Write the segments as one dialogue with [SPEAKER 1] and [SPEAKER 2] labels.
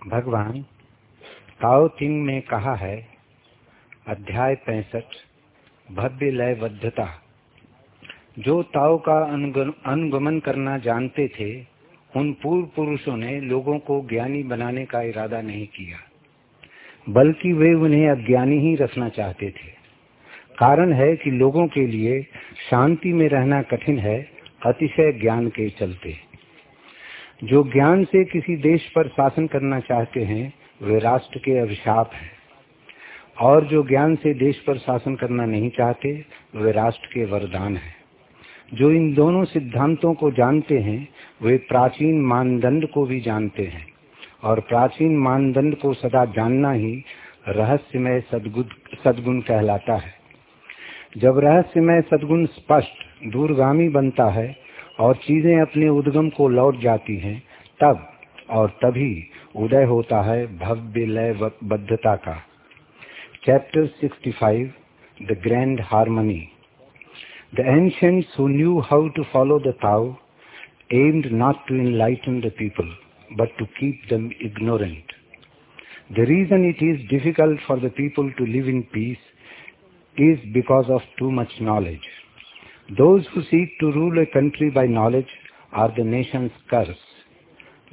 [SPEAKER 1] भगवान ताओ तिंग में कहा है, अध्याय पैंसठ, भव्य लयबद्धता। जो ताओ का अनुगमन करना जानते थे, उन पूर्व पुरुषों ने लोगों को ज्ञानी बनाने का इरादा नहीं किया, बल्कि वे उन्हें अज्ञानी ही रखना चाहते थे। कारण है कि लोगों के लिए शांति में रहना कठिन है, अतिशय ज्ञान के चलते। जो ज्ञान से किसी देश पर शासन करना चाहते हैं, वे राष्ट्र के अभिशाप हैं। और जो ज्ञान से देश पर शासन करना नहीं चाहते, वे राष्ट्र के वरदान हैं। जो इन दोनों सिद्धांतों को जानते हैं, वे प्राचीन मानदंड को भी जानते हैं। और प्राचीन मानदंड को सदा जानना ही रहस्यमय सदगुण कहलाता है। जब रहस्यमय सदगुण स्पष्ट, दूरगामी बनता है और चीज़ें अपने उद्गम को लौट जाती हैं, तब और तभी उदय होता है भव्य लय बद्धता का। Chapter 65 the grand harmony the ancients who knew how to follow the Tao aimed not to enlighten the people but to keep them ignorant the reason it is difficult for the people to live in peace is because of too much knowledge those who seek to rule a country by knowledge are the nation's curse.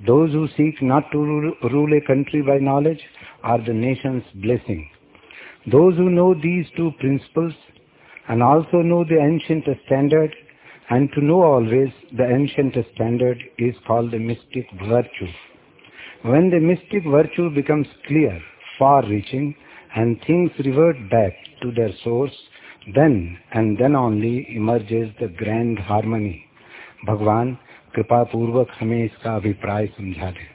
[SPEAKER 1] Those who seek not to rule a country by knowledge are the nation's blessing. Those who know these two principles and also know the ancient standard and to know always the ancient standard is called the mystic virtue. When the mystic virtue becomes clear, far-reaching and things revert back to their source, then and then only emerges the grand harmony. भगवान कृपा पूर्वक हमें इसका अभिप्राय समझा दे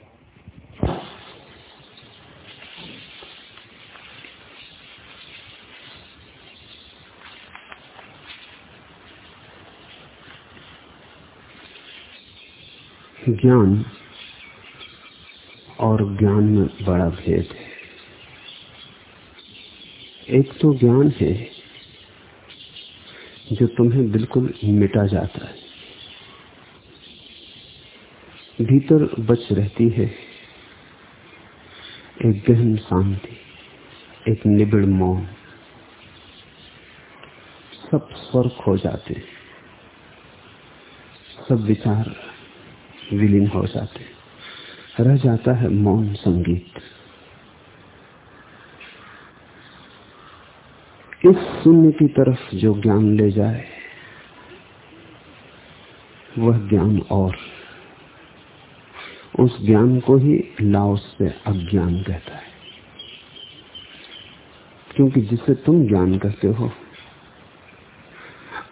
[SPEAKER 2] ज्ञान और ज्ञान में बड़ा भेद है एक तो ज्ञान है जो तुम्हें बिल्कुल मिटा जाता है। भीतर बच रहती है एक गहन शांति, एक निबिड़ मौन। सब स्वर खो जाते, सब विचार विलीन हो जाते। रह जाता है मौन संगीत। इस शून्य की तरफ़ जो ज्ञान ले जाए, वह ज्ञान और। उस ज्ञान को ही लाओस से अज्ञान कहता है। क्योंकि जिसे तुम ज्ञान कहते हो,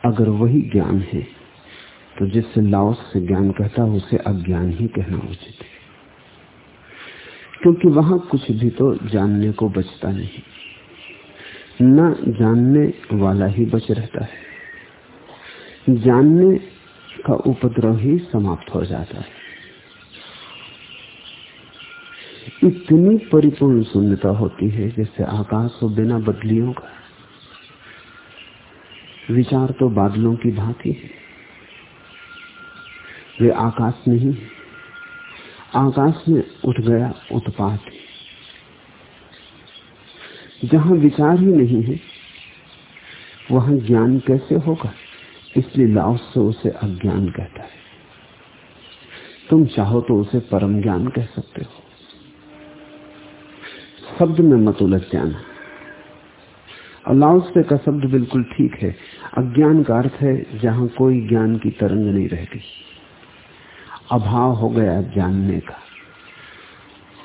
[SPEAKER 2] अगर वही ज्ञान है तो जिससे लाओस से ज्ञान कहता है, उसे अज्ञान ही कहना उचित है। क्योंकि वहाँ कुछ भी तो जानने को बचता नहीं। न जानने वाला ही बच रहता है। जानने का उपद्रव ही समाप्त हो जाता है। इतनी परिपूर्ण शून्यता होती है जैसे आकाश हो बिना बदलियों का। विचार तो बादलों की भांति है। वे आकाश नहीं आकाश में उठ गया उत्पात है। जहाँ विचार ही नहीं है, वहाँ ज्ञान कैसे होगा? इसलिए लाओस से उसे अज्ञान कहता है। तुम चाहो तो उसे परम ज्ञान कह सकते हो। शब्द में मत उलझ जाना। और का शब्द बिल्कुल ठीक है। अज्ञान का अर्थ है जहाँ कोई ज्ञान की तरंग नहीं रह गई। अभाव हो गया जानने का।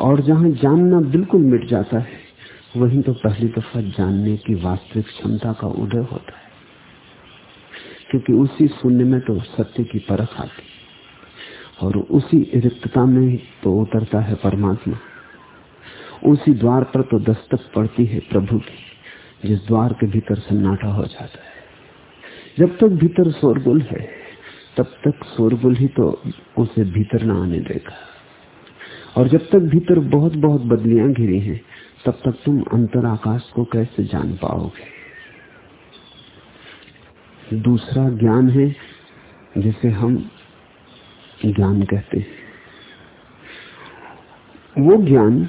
[SPEAKER 2] और जहाँ जानना बिल्कुल मिट जाता है वही तो पहली दफ़ा जानने की वास्तविक क्षमता का उदय होता है। क्योंकि उसी शून्य में तो सत्य की परख आती और उसी रिक्तता में तो उतरता है परमात्मा। उसी द्वार पर तो दस्तक पड़ती है प्रभु की, जिस द्वार के भीतर सन्नाटा हो जाता है। जब तक भीतर शोरगुल है, तब तक शोरगुल ही तो उसे भीतर ना आने देगा। और जब तक भीतर बहुत बहुत बदलियाँ घिरी हैं तब तक तुम अंतर आकाश को कैसे जान पाओगे? दूसरा ज्ञान है, जिसे हम ज्ञान कहते हैं। वो ज्ञान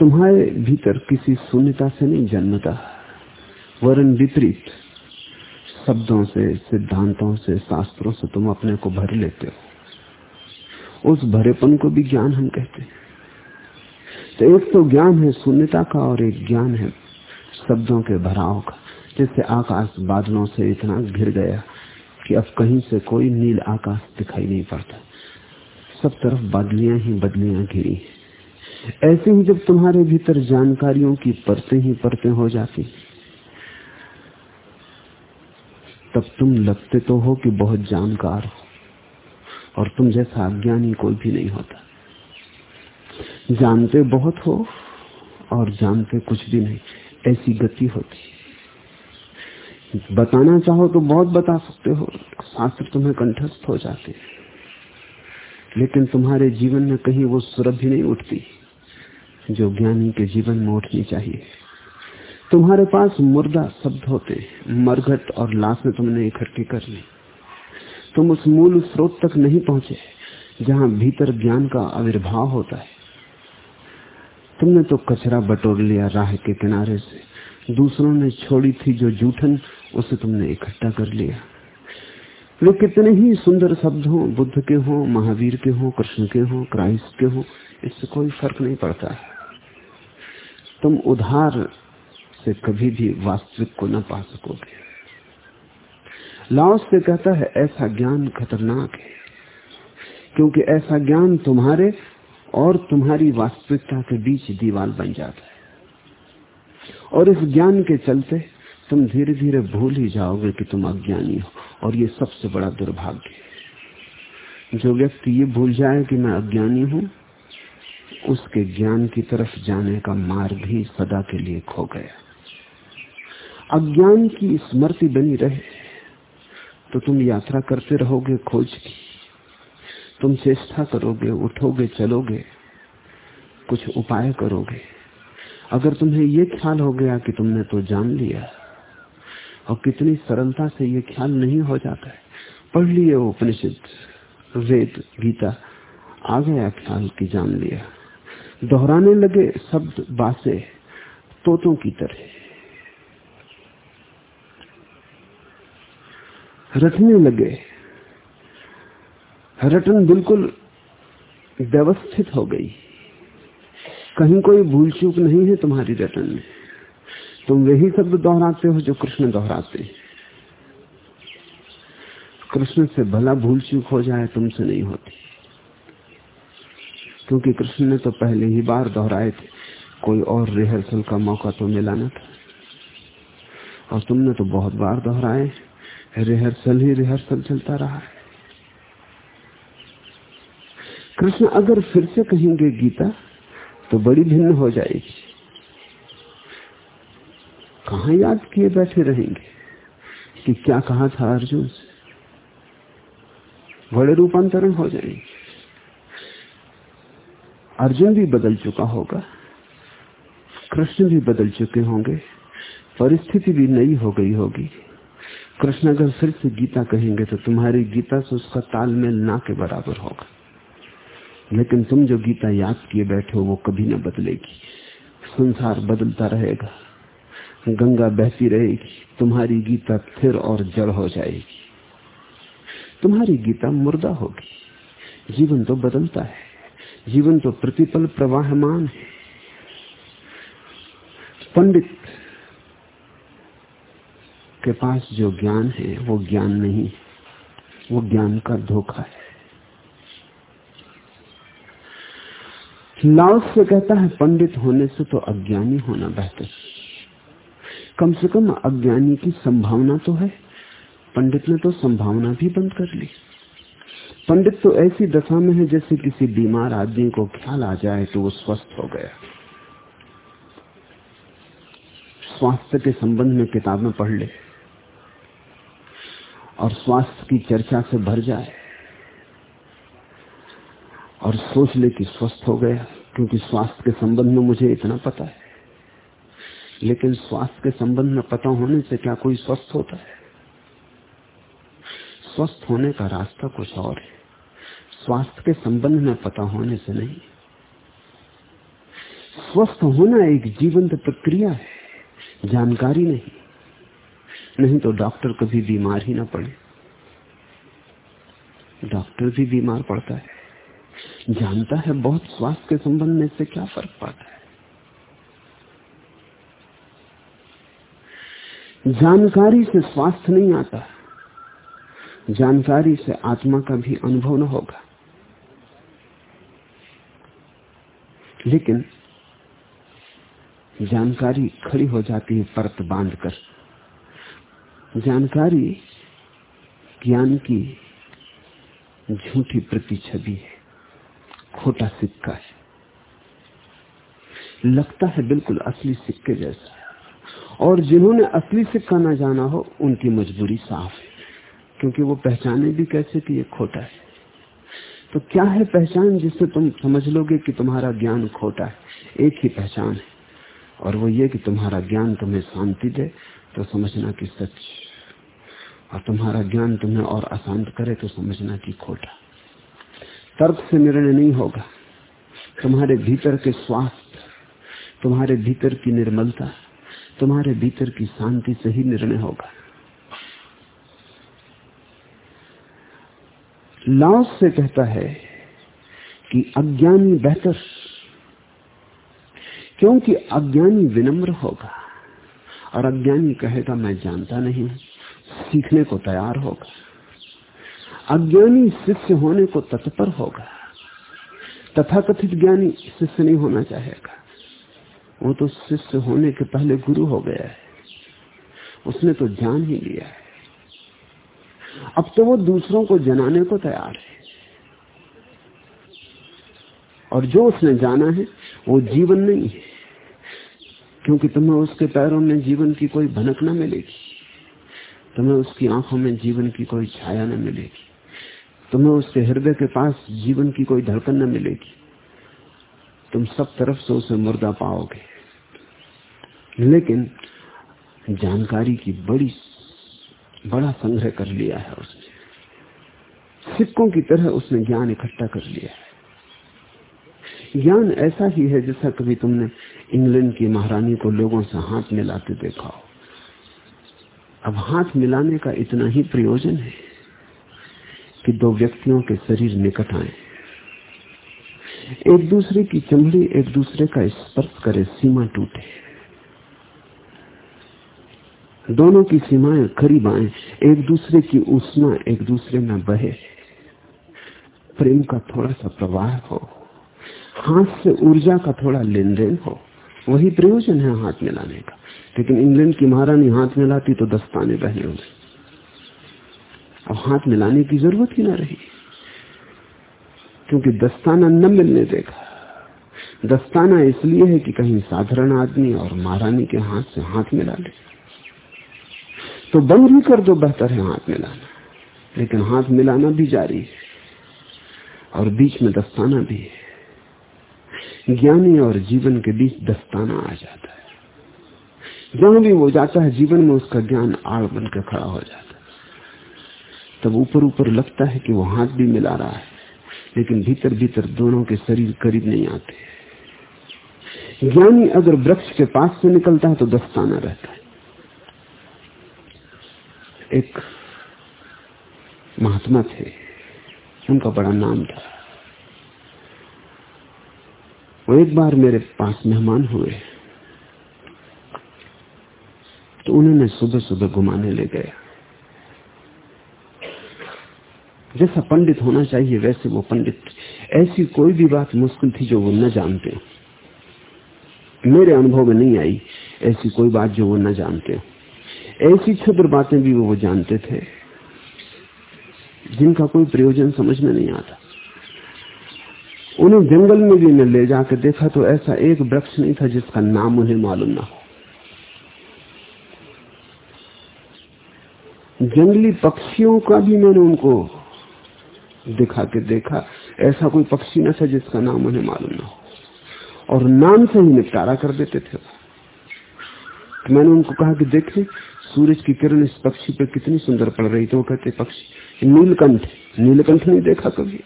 [SPEAKER 2] तुम्हारे भीतर किसी शून्यता से नहीं जन्मता, वरन विपरीत शब्दों से, सिद्धांतों से, शास्त्रों से तुम अपने को भर लेते हो। उस भरेपन को भी ज्ञान हम कहते हैं। तो एक तो ज्ञान है शून्यता का और एक ज्ञान है शब्दों के भराव का जैसे आकाश बादलों से इतना घिर गया कि अब कहीं से कोई नील आकाश दिखाई नहीं पड़ता। सब तरफ़ बदलियाँ ही बदलियाँ घिरी ऐसे ही जब तुम्हारे भीतर जानकारियों की परतें ही परतें हो जाती, तब तुम लगते तो हो कि बहुत जानकार हो, और तुम जैसा अज्ञानी कोई भी नहीं होता। जानते बहुत हो और जानते कुछ भी नहीं। ऐसी गति होती बताना चाहो तो बहुत बता सकते हो। शास्त्र तुम्हें कंठस्थ हो जाते लेकिन तुम्हारे जीवन में कहीं वो सुरभ भी नहीं उठती जो ज्ञानी के जीवन में उठनी चाहिए। तुम्हारे पास मुर्दा शब्द होते मरघट और लाशें तुमने इकट्ठी कर ली। तुम उस मूल स्रोत तक नहीं पहुँचे जहाँ भीतर ज्ञान का आविर्भाव होता है। तुमने तो कचरा बटोर लिया राह के किनारे से। दूसरों ने छोड़ी थी जो जूठन, उसे तुमने इकट्ठा कर लिया। वे कितने ही सुंदर शब्द हो, बुद्ध के हो, महावीर के हो, कृष्ण के हो, क्राइस्ट के हो, इससे कोई फ़र्क नहीं पड़ता। तुम उधार से कभी भी वास्तविक को न पा सकोगे। लाओस से कहता है, ऐसा ज्ञान खतरनाक है, क्योंकि ऐसा ज्ञान तुम्हारे और तुम्हारी वास्तविकता के बीच दीवार बन जाता है। और इस ज्ञान के चलते तुम धीरे धीरे भूल ही जाओगे कि तुम अज्ञानी हो, और ये सबसे बड़ा दुर्भाग्य है। जो व्यक्ति ये भूल जाए कि मैं अज्ञानी हूँ, उसके ज्ञान की तरफ़ जाने का मार्ग ही सदा के लिए खो गया। अज्ञान की स्मृति बनी रहे तो तुम यात्रा करते रहोगे खोज की। तुम चेष्टा करोगे, उठोगे, चलोगे, कुछ उपाय करोगे। अगर तुम्हें ये ख्याल हो गया कि तुमने तो जान लिया, और कितनी सरलता से ये ख्याल नहीं हो जाता है, पढ़ लिए उपनिषद, वेद, गीता, आ गया ख्याल की जान लिया। दोहराने लगे शब्द बासे तोतों की तरह। रटने लगे रटन बिल्कुल व्यवस्थित हो गई। कहीं कोई भूल चूक नहीं है तुम्हारी रटन में। तुम वही शब्द दोहराते हो जो कृष्ण दोहराते हैं। कृष्ण से भला भूल चूक हो जाए तुमसे नहीं होती। क्योंकि कृष्ण ने तो पहले ही बार दोहराए थे, कोई और रिहर्सल का मौका तो मिला ना था। और तुमने तो बहुत बार दोहराए, रिहर्सल ही रिहर्सल चलता रहा है। कृष्ण अगर फिर से कहेंगे गीता तो बड़ी भिन्न हो जाएगी। कहा याद किए बैठे रहेंगे कि क्या कहा था अर्जुन से? बड़े रूपांतरण हो जाएँगे। अर्जुन भी बदल चुका होगा, कृष्ण भी बदल चुके होंगे, परिस्थिति भी नई हो गई होगी। कृष्ण अगर फिर से गीता कहेंगे तो तुम्हारी गीता से उसका तालमेल ना के बराबर होगा। लेकिन तुम जो गीता याद किए बैठे हो, वो कभी ना बदलेगी। संसार बदलता रहेगा। गंगा बहती रहेगी। तुम्हारी गीता फिर और जड़ हो जाएगी। तुम्हारी गीता मुर्दा होगी। जीवन तो बदलता है। जीवन तो प्रतिपल प्रवाहमान है। पंडित के पास जो ज्ञान है, वो ज्ञान नहीं वो ज्ञान का धोखा है। लाओस से कहता है, पंडित होने से तो अज्ञानी होना बेहतर। कम से कम अज्ञानी की संभावना तो है। पंडित ने तो संभावना भी बंद कर ली। पंडित तो ऐसी दशा में है, जैसे किसी बीमार आदमी को ख्याल आ जाए तो वो स्वस्थ हो गया। स्वास्थ्य के संबंध में किताबें पढ़ ले और स्वास्थ्य की चर्चा से भर जाए। और सोच ले कि स्वस्थ हो गया, क्योंकि स्वास्थ्य के संबंध में मुझे इतना पता है। लेकिन स्वास्थ्य के संबंध में पता होने से क्या कोई स्वस्थ होता है? स्वस्थ होने का रास्ता कुछ और है। स्वास्थ्य के संबंध में पता होने से नहीं। स्वस्थ होना एक जीवंत प्रक्रिया है, जानकारी नहीं। नहीं तो डॉक्टर कभी बीमार ही ना पड़े। डॉक्टर भी बीमार पड़ता है। जानता है बहुत स्वास्थ्य के संबंध में से क्या फ़र्क पड़ता है? जानकारी से स्वास्थ्य नहीं आता जानकारी से आत्मा का भी अनुभव न होगा। लेकिन जानकारी खड़ी हो जाती है परत बांधकर। जानकारी ज्ञान की झूठी प्रति छवि है। खोटा सिक्का है। लगता है बिल्कुल असली सिक्के जैसा और जिन्होंने असली सिक्का ना जाना हो, उनकी मजबूरी साफ़ है। क्योंकि वो पहचाने भी कैसे कि ये खोटा है। तो क्या है पहचान जिससे तुम समझ लोगे कि तुम्हारा ज्ञान खोटा है? एक ही पहचान है। और वो ये कि तुम्हारा ज्ञान तुम्हें शांति दे तो समझना कि सच और तुम्हारा ज्ञान तुम्हें और अशांत करे तो समझना कि खोटा तर्क से निर्णय नहीं होगा। तुम्हारे भीतर के स्वास्थ्य, तुम्हारे भीतर की निर्मलता, तुम्हारे भीतर की शांति से ही निर्णय होगा। लाओस से कहता है कि अज्ञानी बेहतर, क्योंकि अज्ञानी विनम्र होगा, और अज्ञानी कहेगा मैं जानता नहीं, सीखने को तैयार होगा। अज्ञानी शिष्य होने को तत्पर होगा। तथाकथित ज्ञानी शिष्य नहीं होना चाहेगा। वो तो शिष्य होने के पहले गुरु हो गया है। उसने तो जान ही लिया है। अब तो वो दूसरों को जनाने को तैयार है। और जो उसने जाना है, वो जीवन नहीं है। क्योंकि तुम्हें उसके पैरों में जीवन की कोई भनक न मिलेगी। तुम्हें उसकी आँखों में जीवन की कोई छाया न मिलेगी। तुम्हें उसके हृदय के पास जीवन की कोई धड़कन न मिलेगी। तुम सब तरफ़ से उसे मुर्दा पाओगे। लेकिन जानकारी की बड़ी, बड़ा संग्रह कर लिया है उसने। सिक्कों की तरह उसने ज्ञान इकट्ठा कर लिया है। ज्ञान ऐसा ही है जैसा कभी तुमने इंग्लैंड की महारानी को लोगों से हाथ मिलाते देखा हो। अब हाथ मिलाने का इतना ही प्रयोजन है। कि दो व्यक्तियों के शरीर निकट आए। एक दूसरे की चमड़ी एक दूसरे का स्पर्श करे, सीमा टूटे। दोनों की सीमाएँ करीब आए, एक दूसरे की उष्मा एक दूसरे में बहे। प्रेम का थोड़ा सा प्रवाह हो, हाथ से ऊर्जा का थोड़ा लेन देन हो, वही प्रयोजन है हाथ मिलाने का। लेकिन इंग्लैंड की महारानी हाथ मिलाती तो दस्ताने बहने होंगे। अब हाथ मिलाने की ज़रूरत ही ना रही। क्योंकि दस्ताना न मिलने देगा। दस्ताना इसलिए है कि कहीं साधारण आदमी और महारानी के हाथ से हाथ मिला ले। तो बंद भी कर दो, बेहतर है हाथ मिलाना। लेकिन हाथ मिलाना भी जारी है। और बीच में दस्ताना भी है। ज्ञानी और जीवन के बीच दस्ताना आ जाता है। जहाँ भी वो जाता है, जीवन में उसका ज्ञान आड़ बनकर खड़ा हो जाता है। तब ऊपर ऊपर लगता है कि वो हाथ भी मिला रहा है, लेकिन भीतर भीतर दोनों के शरीर करीब नहीं आते ज्ञानी अगर वृक्ष के पास से निकलता है तो दस्ताना रहता है। एक महात्मा थे, उनका बड़ा नाम था। वो एक बार मेरे पास मेहमान हुए तो उन्होंने सुबह सुबह घुमाने ले गया। जैसा पंडित होना चाहिए, वैसे वो पंडित। ऐसी कोई भी बात मुश्किल थी जो वो न जानते। मेरे अनुभव में नहीं आई ऐसी कोई बात जो वो न जानते। ऐसी क्षुद्र बातें भी वो जानते थे, जिनका कोई प्रयोजन समझ में नहीं आता। उन्हें जंगल में भी मैं ले जाकर देखा तो ऐसा एक वृक्ष नहीं था जिसका नाम उन्हें मालूम ना हो। जंगली पक्षियों का भी मैंने उनको दिखा के देखा। ऐसा कोई पक्षी न था जिसका नाम उन्हें मालूम ना हो। और नाम से ही निपटारा कर देते थे तो मैंने उनको कहा कि देखे सूरज की किरण इस पक्षी पर कितनी सुंदर पड़ रही थी। वो कहते, पक्षी नीलकंठ नीलकंठ नहीं देखा कभी?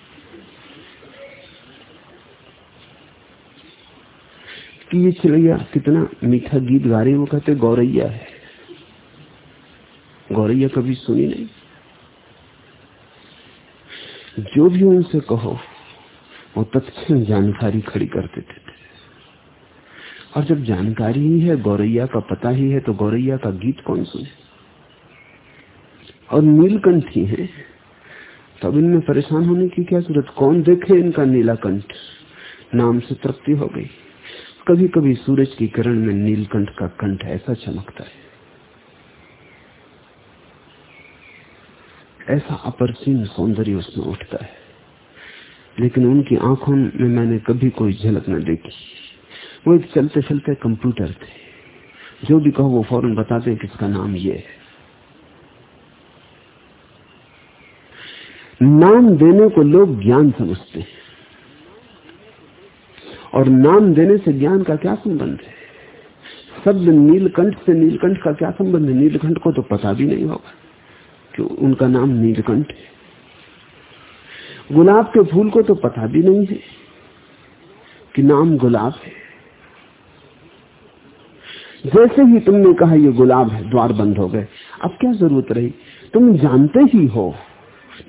[SPEAKER 2] कि ये चिड़ैया कितना मीठा गीत गा रही है। वो कहते, गौरैया है। गौरैया कभी सुनी नहीं? जो भी उनसे कहो। वो तत्क्षण जानकारी खड़ी कर देते थे। और जब जानकारी ही है, गौरैया का पता ही है तो गौरैया का गीत कौन सुने? और नीलकंठ ही है तब इनमें परेशान होने की क्या ज़रूरत कौन देखे इनका नीलाकंठ? नाम से तृप्ति हो गई। कभी कभी सूरज की किरण में नीलकंठ का कंठ ऐसा चमकता है। ऐसा अपरसीम सौंदर्य उसमें उठता है। लेकिन उनकी आँखों में मैंने कभी कोई झलक न देखी। वो एक चलते चलते कंप्यूटर थे। जो भी कहो वो फ़ौरन बताते किसका नाम ये है। नाम देने को लोग ज्ञान समझते हैं। और नाम देने से ज्ञान का क्या संबंध है? शब्द नीलकंठ से नीलकंठ का क्या संबंध है? नीलकंठ को तो पता भी नहीं होगा। कि उनका नाम नीलकंठ है। गुलाब के फूल को तो पता भी नहीं है कि नाम गुलाब है। जैसे ही तुमने कहा ये गुलाब है, द्वार बंद हो गए। अब क्या ज़रूरत रही? तुम जानते ही हो।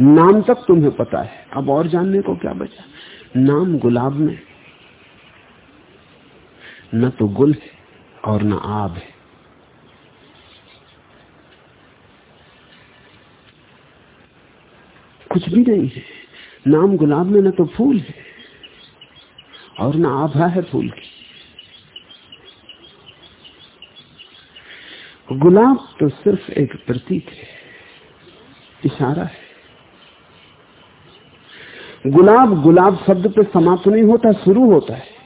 [SPEAKER 2] नाम तक तुम्हें पता है। अब और जानने को क्या बचा? नाम गुलाब में। न तो गुल है और न आब है। कुछ भी नहीं है। नाम गुलाब में न तो फूल है और ना आभा है फूल की। गुलाब तो सिर्फ़ एक प्रतीक है, इशारा है। गुलाब गुलाब शब्द पे समाप्त नहीं होता, शुरू होता है।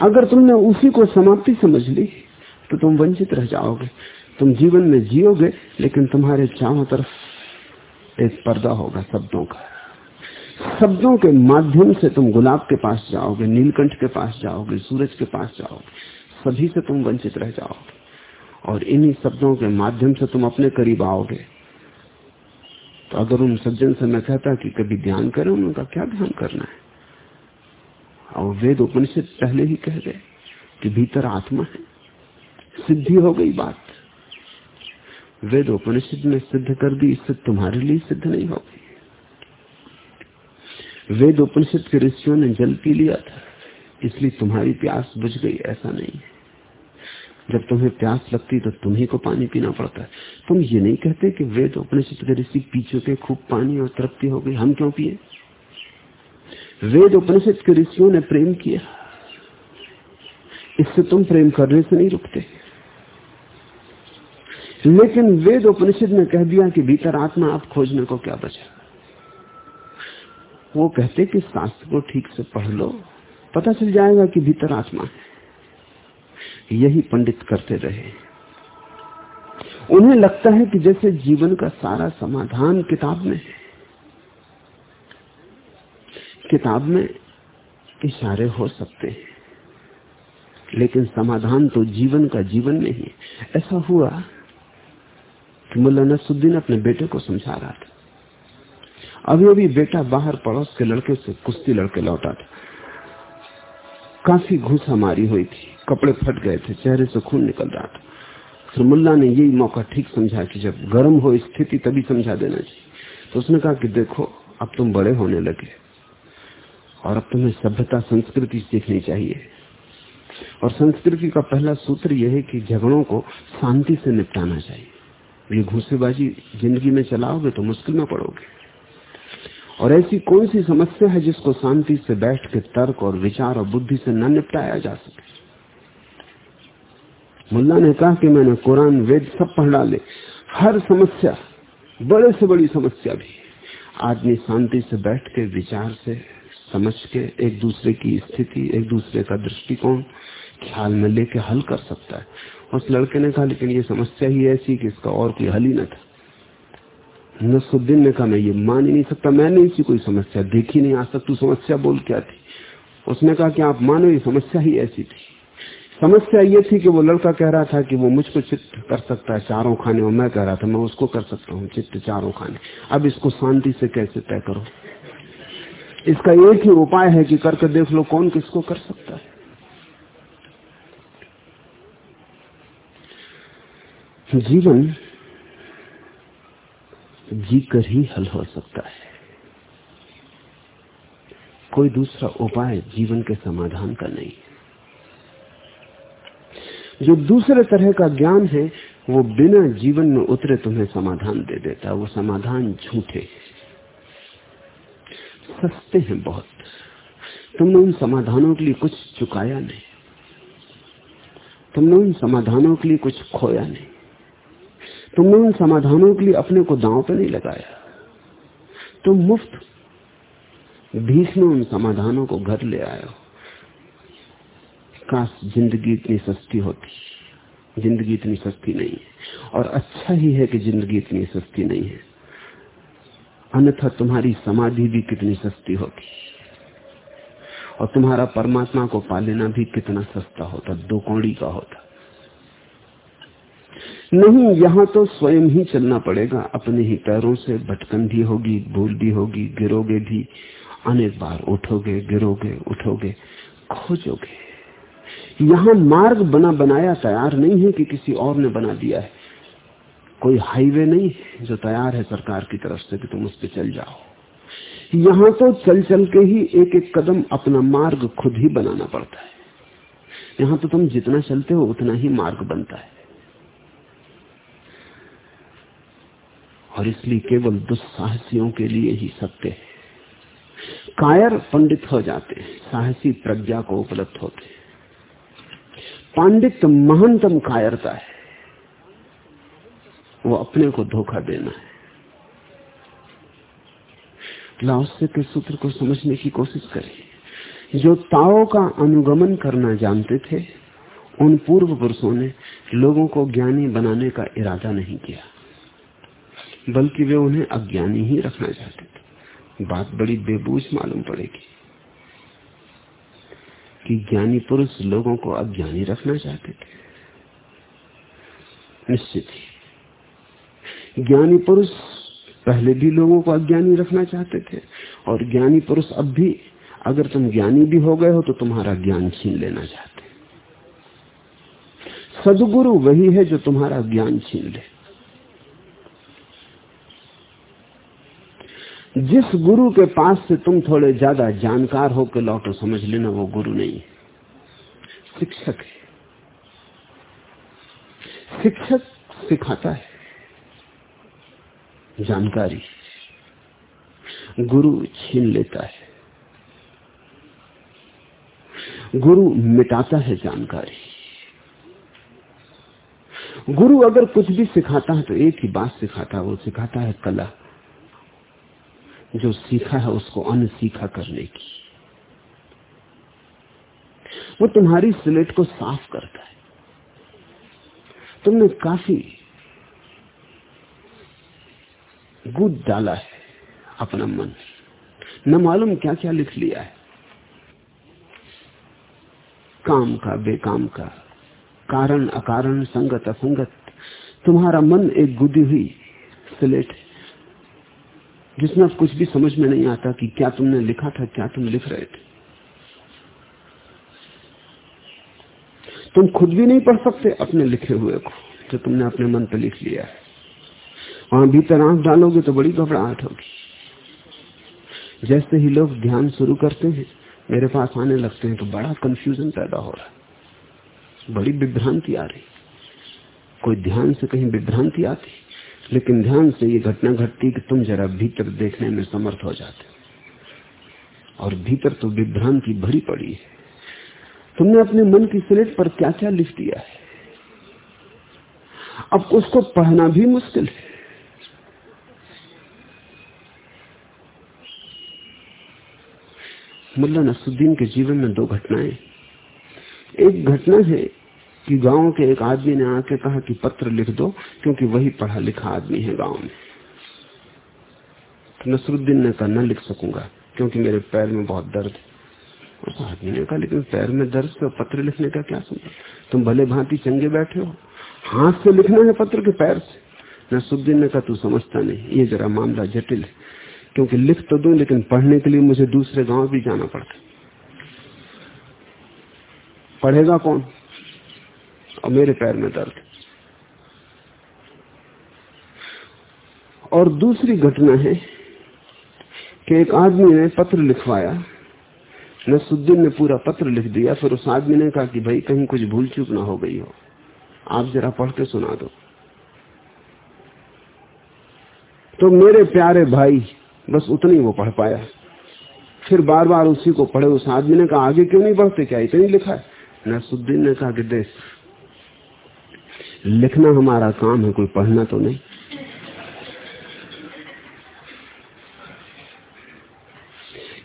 [SPEAKER 2] अगर तुमने उसी को समाप्ति समझ ली तो तुम वंचित रह जाओगे। तुम जीवन में जियोगे, लेकिन तुम्हारे चारों तरफ़ एक पर्दा होगा शब्दों का। शब्दों के माध्यम से तुम गुलाब के पास जाओगे, नीलकंठ के पास जाओगे, सूरज के पास जाओगे, सभी से तुम वंचित रह जाओगे। और इन्हीं शब्दों के माध्यम से तुम अपने करीब आओगे। तो अगर उन सज्जन से मैं कहता कि कभी ध्यान करें, उनका क्या ध्यान करना है? और वेद उपनिषद पहले ही कह गए कि भीतर आत्मा है। सिद्धि हो गई बात। वेद उपनिषद में सिद्ध कर दी, इससे तुम्हारे लिए सिद्ध नहीं होगी। वेद उपनिषद के ऋषियों ने जल पी लिया था, इसलिए तुम्हारी प्यास बुझ गई, ऐसा नहीं है। जब तुम्हें प्यास लगती तो तुम्ही को पानी पीना पड़ता है। तुम ये नहीं कहते कि वेद उपनिषद के ऋषि पी चुके खूब पानी और तृप्ति हो गई, हम क्यों पिए? वेद उपनिषद के ऋषियों ने प्रेम किया। इससे तुम प्रेम करने से नहीं रुकते। लेकिन वेद उपनिषद ने कह दिया कि भीतर आत्मा आप खोजने को क्या बचा? वो कहते कि शास्त्र को ठीक से पढ़ लो, पता चल जाएगा कि भीतर आत्मा है। यही पंडित करते रहे। उन्हें लगता है कि जैसे जीवन का सारा समाधान किताब में है। किताब में इशारे हो सकते हैं, लेकिन समाधान तो जीवन का जीवन में ही। ऐसा हुआ कि मुला नसुद्दीन अपने बेटे को समझा रहा था। अभी अभी बेटा बाहर पड़ोस के लड़के से कुश्ती लड़के लौटा था। काफ़ी घूसा मारी हुई थी, कपड़े फट गए थे, चेहरे से खून निकल रहा था। फिर मुल्ला ने यही मौका ठीक समझा कि जब गर्म हो स्थिति तभी समझा देना चाहिए। तो उसने कहा कि देखो, अब तुम बड़े होने लगे और अब तुम्हें सभ्यता संस्कृति सीखनी चाहिए। और संस्कृति का पहला सूत्र यह है कि झगड़ों को शांति से निपटाना चाहिए। ये घूसेबाजी ज़िंदगी में चलाओगे तो मुश्किल में पड़ोगे। और ऐसी कौन सी समस्या है जिसको शांति से बैठ के तर्क और विचार और बुद्धि से न निपटाया जा सके? मुल्ला ने कहा कि मैंने कुरान, वेद सब पढ़ डाले। हर समस्या, बड़े से बड़ी समस्या भी आदमी शांति से बैठ के विचार से समझ के एक दूसरे की स्थिति, एक दूसरे का दृष्टिकोण, ख्याल में लेके हल कर सकता है। उस लड़के ने कहा, लेकिन ये समस्या ही ऐसी कि इसका और कोई हल ही न था। नसुद्दीन ने कहा, मैं ये मान ही नहीं सकता, मैंने इसी कोई समस्या देखी नहीं आ सकती तू समस्या बोल क्या थी? उसने कहा कि आप मानो ये समस्या ही ऐसी थी। समस्या ये थी कि वो लड़का कह रहा था कि वो मुझको चित्त कर सकता है चारों खाने, और मैं कह रहा था, मैं उसको कर सकता हूँ चित्त चारों खाने। अब इसको शांति से कैसे तय करो? इसका एक ही उपाय है कि करके देख लो कौन किसको कर सकता है। जीवन जीकर ही हल हो सकता है। कोई दूसरा उपाय जीवन के समाधान का नहीं जो दूसरे तरह का ज्ञान है, वो बिना जीवन में उतरे तुम्हें समाधान दे देता वो समाधान झूठे सस्ते हैं बहुत। तुमने उन समाधानों के लिए कुछ चुकाया नहीं। तुमने उन समाधानों के लिए कुछ खोया नहीं। तुमने उन समाधानों के लिए अपने को दांव पे नहीं लगाया। तुम मुफ़्त भीख में उन समाधानों को घर ले आए हो। काश ज़िंदगी इतनी सस्ती होती। ज़िंदगी इतनी सस्ती नहीं है। और अच्छा ही है कि ज़िंदगी इतनी सस्ती नहीं है। अन्यथा तुम्हारी समाधि भी कितनी सस्ती होती और तुम्हारा परमात्मा को पा लेना भी कितना सस्ता होता। दो कौड़ी का होता। नहीं, यहाँ तो स्वयं ही चलना पड़ेगा। अपने ही पैरों से भटकन भी होगी, भूल भी होगी, गिरोगे भी। अनेक बार उठोगे, गिरोगे, उठोगे, खोजोगे। यहाँ मार्ग बना, बनाया तैयार नहीं है कि किसी और ने बना दिया है। कोई हाईवे नहीं जो तैयार है सरकार की तरफ़ से कि तुम उस पर चल जाओ। यहाँ तो चल चल के ही एक एक कदम अपना मार्ग खुद ही बनाना पड़ता है। यहाँ तो तुम जितना चलते हो, उतना ही मार्ग बनता है। और इसलिए केवल दुस्साहसियों के लिए ही सत्य है। कायर पंडित हो जाते हैं, साहसी प्रज्ञा को उपलब्ध होते हैं। पांडित्य महानतम कायरता है। वो अपने को धोखा देना है। लाओसे के सूत्र को समझने की कोशिश करें। जो ताओ का अनुगमन करना जानते थे, उन पूर्व पुरुषों ने लोगों को ज्ञानी बनाने का इरादा नहीं किया। बल्कि वे उन्हें अज्ञानी ही रखना चाहते थे। बात बड़ी बेबूझ मालूम पड़ेगी कि ज्ञानी पुरुष लोगों को अज्ञानी रखना चाहते थे। निश्चित ही। ज्ञानी पुरुष पहले भी लोगों को अज्ञानी रखना चाहते थे और ज्ञानी पुरुष अब भी, अगर तुम ज्ञानी भी हो गए हो तो तुम्हारा ज्ञान छीन लेना चाहते सदगुरु वही है जो तुम्हारा ज्ञान छीन ले। जिस गुरु के पास से तुम थोड़े ज़्यादा जानकार होकर लौटो, समझ लेना वो गुरु नहीं है। शिक्षक है। शिक्षक सिखाता है। जानकारी गुरु छीन लेता है। गुरु मिटाता है जानकारी। गुरु अगर कुछ भी सिखाता है तो एक ही बात सिखाता है, वो सिखाता है कला। जो सीखा है उसको अनसीखा करने की। वो तुम्हारी स्लेट को साफ़ करता है। तुमने काफ़ी गुद डाला है अपना मन। न मालूम क्या क्या लिख लिया है। काम का, बेकाम का, कारण, अकारण, संगत असंगत तुम्हारा मन एक गुदी हुई स्लेट है। जिसमें अब कुछ भी समझ में नहीं आता कि क्या तुमने लिखा था, क्या तुम लिख रहे थे। तुम खुद भी नहीं पढ़ सकते अपने लिखे हुए को, जो तुमने अपने मन पर लिख लिया है। वहाँ भीतर आँख डालोगे तो बड़ी घबराहट होगी। जैसे ही लोग ध्यान शुरू करते हैं, मेरे पास आने लगते हैं तो बड़ा कंफ्यूजन पैदा हो रहा है। बड़ी विभ्रांति आ रही कोई ध्यान से कहीं विभ्रांति आती लेकिन ध्यान से ये घटना घटती कि तुम जरा भीतर देखने में समर्थ हो जाते और भीतर तो विभ्रांति भरी पड़ी है। तुमने अपने मन की स्लेट पर क्या क्या लिख दिया है? अब उसको पढ़ना भी मुश्किल है। मुल्ला नसुद्दीन के जीवन में दो घटनाएँ। एक घटना है कि गाँव के एक आदमी ने आके कहा कि पत्र लिख दो, क्योंकि वही पढ़ा लिखा आदमी है गाँव में। तो नसरुद्दीन ने कहा, न लिख सकूँगा, क्योंकि मेरे पैर में बहुत दर्द है। उस आदमी ने कहा, लेकिन पैर में दर्द से पत्र लिखने का क्या सुन तुम भले भांति चंगे बैठे हो। हाथ से लिखना है पत्र के पैर से। नसरुद्दीन ने कहा, तू समझता नहीं, ये जरा मामला जटिल है। क्योंकि लिख तो दू, लेकिन पढ़ने के लिए मुझे दूसरे गाँव भी जाना पड़ता पढ़ेगा कौन? और मेरे पैर में दर्द। और दूसरी घटना है कि एक आदमी ने पत्र लिखवाया। नसुद्दीन ने पूरा पत्र लिख दिया, फिर उस आदमी ने कहा कि भाई, कहीं कुछ भूल चूक ना हो गई हो। आप जरा पढ़ के सुना दो। तो मेरे प्यारे भाई, बस उतनी वो पढ़ पाया। फिर बार बार उसी को पढ़े। उस आदमी ने कहा, आगे क्यों नहीं पढ़ते? क्या इतनी लिखा है? नसुद्दीन ने कहा कि देख लिखना हमारा काम है, कोई पढ़ना तो नहीं।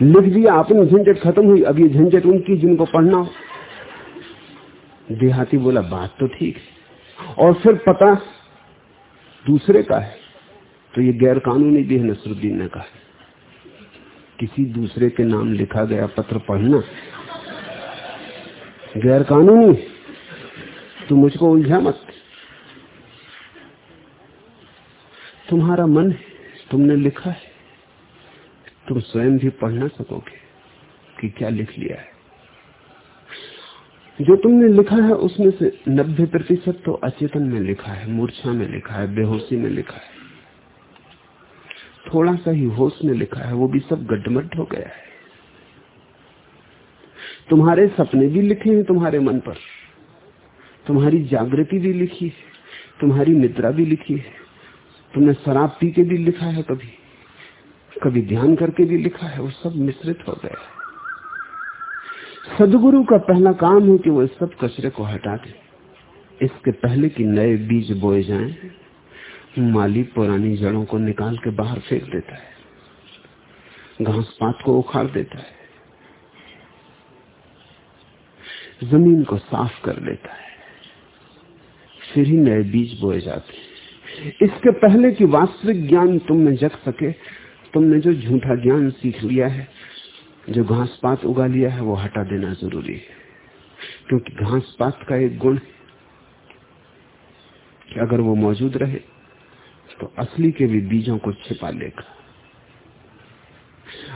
[SPEAKER 2] लिख दिया, अपनी झंझट खत्म हुई, अब ये झंझट उनकी जिनको पढ़ना हो। देहाती बोला, बात तो ठीक है। और फिर पता दूसरे का है तो ये गैर कानूनी भी है, नसरुद्दीन ने कहा किसी दूसरे के नाम लिखा गया पत्र पढ़ना गैर कानूनी तो मुझको उलझा मत। तुम्हारा मन है, तुमने लिखा है, तुम स्वयं भी पढ़ ना सकोगे कि क्या लिख लिया है। जो तुमने लिखा है, उसमें से नब्बे प्रतिशत तो अचेतन में लिखा है, मूर्छा में लिखा है, बेहोशी में लिखा है। थोड़ा सा ही होश में लिखा है, वो भी सब गड्ढमड्ढ हो गया है। तुम्हारे सपने भी लिखे हैं तुम्हारे मन पर, तुम्हारी जागृति भी लिखी है, तुम्हारी निद्रा भी लिखी है। तुमने शराब पी के भी लिखा है कभी? कभी ध्यान करके भी लिखा है? वो सब मिश्रित हो गया सदगुरु का पहला काम है कि वो इस सब कचरे को हटा दे। इसके पहले कि नए बीज बोए जाएँ, माली पुरानी जड़ों को निकाल के बाहर फेंक देता है। घास पात को उखाड़ देता है। ज़मीन को साफ़ कर लेता है। फिर ही नए बीज बोए जाते हैं। इसके पहले कि वास्तविक ज्ञान तुम में जग सके, तुमने जो झूठा ज्ञान सीख लिया है, जो घास पात उगा लिया है, वो हटा देना ज़रूरी है। क्योंकि घास पात का एक गुण कि अगर वो मौजूद रहे तो असली के भी बीजों को छिपा लेगा।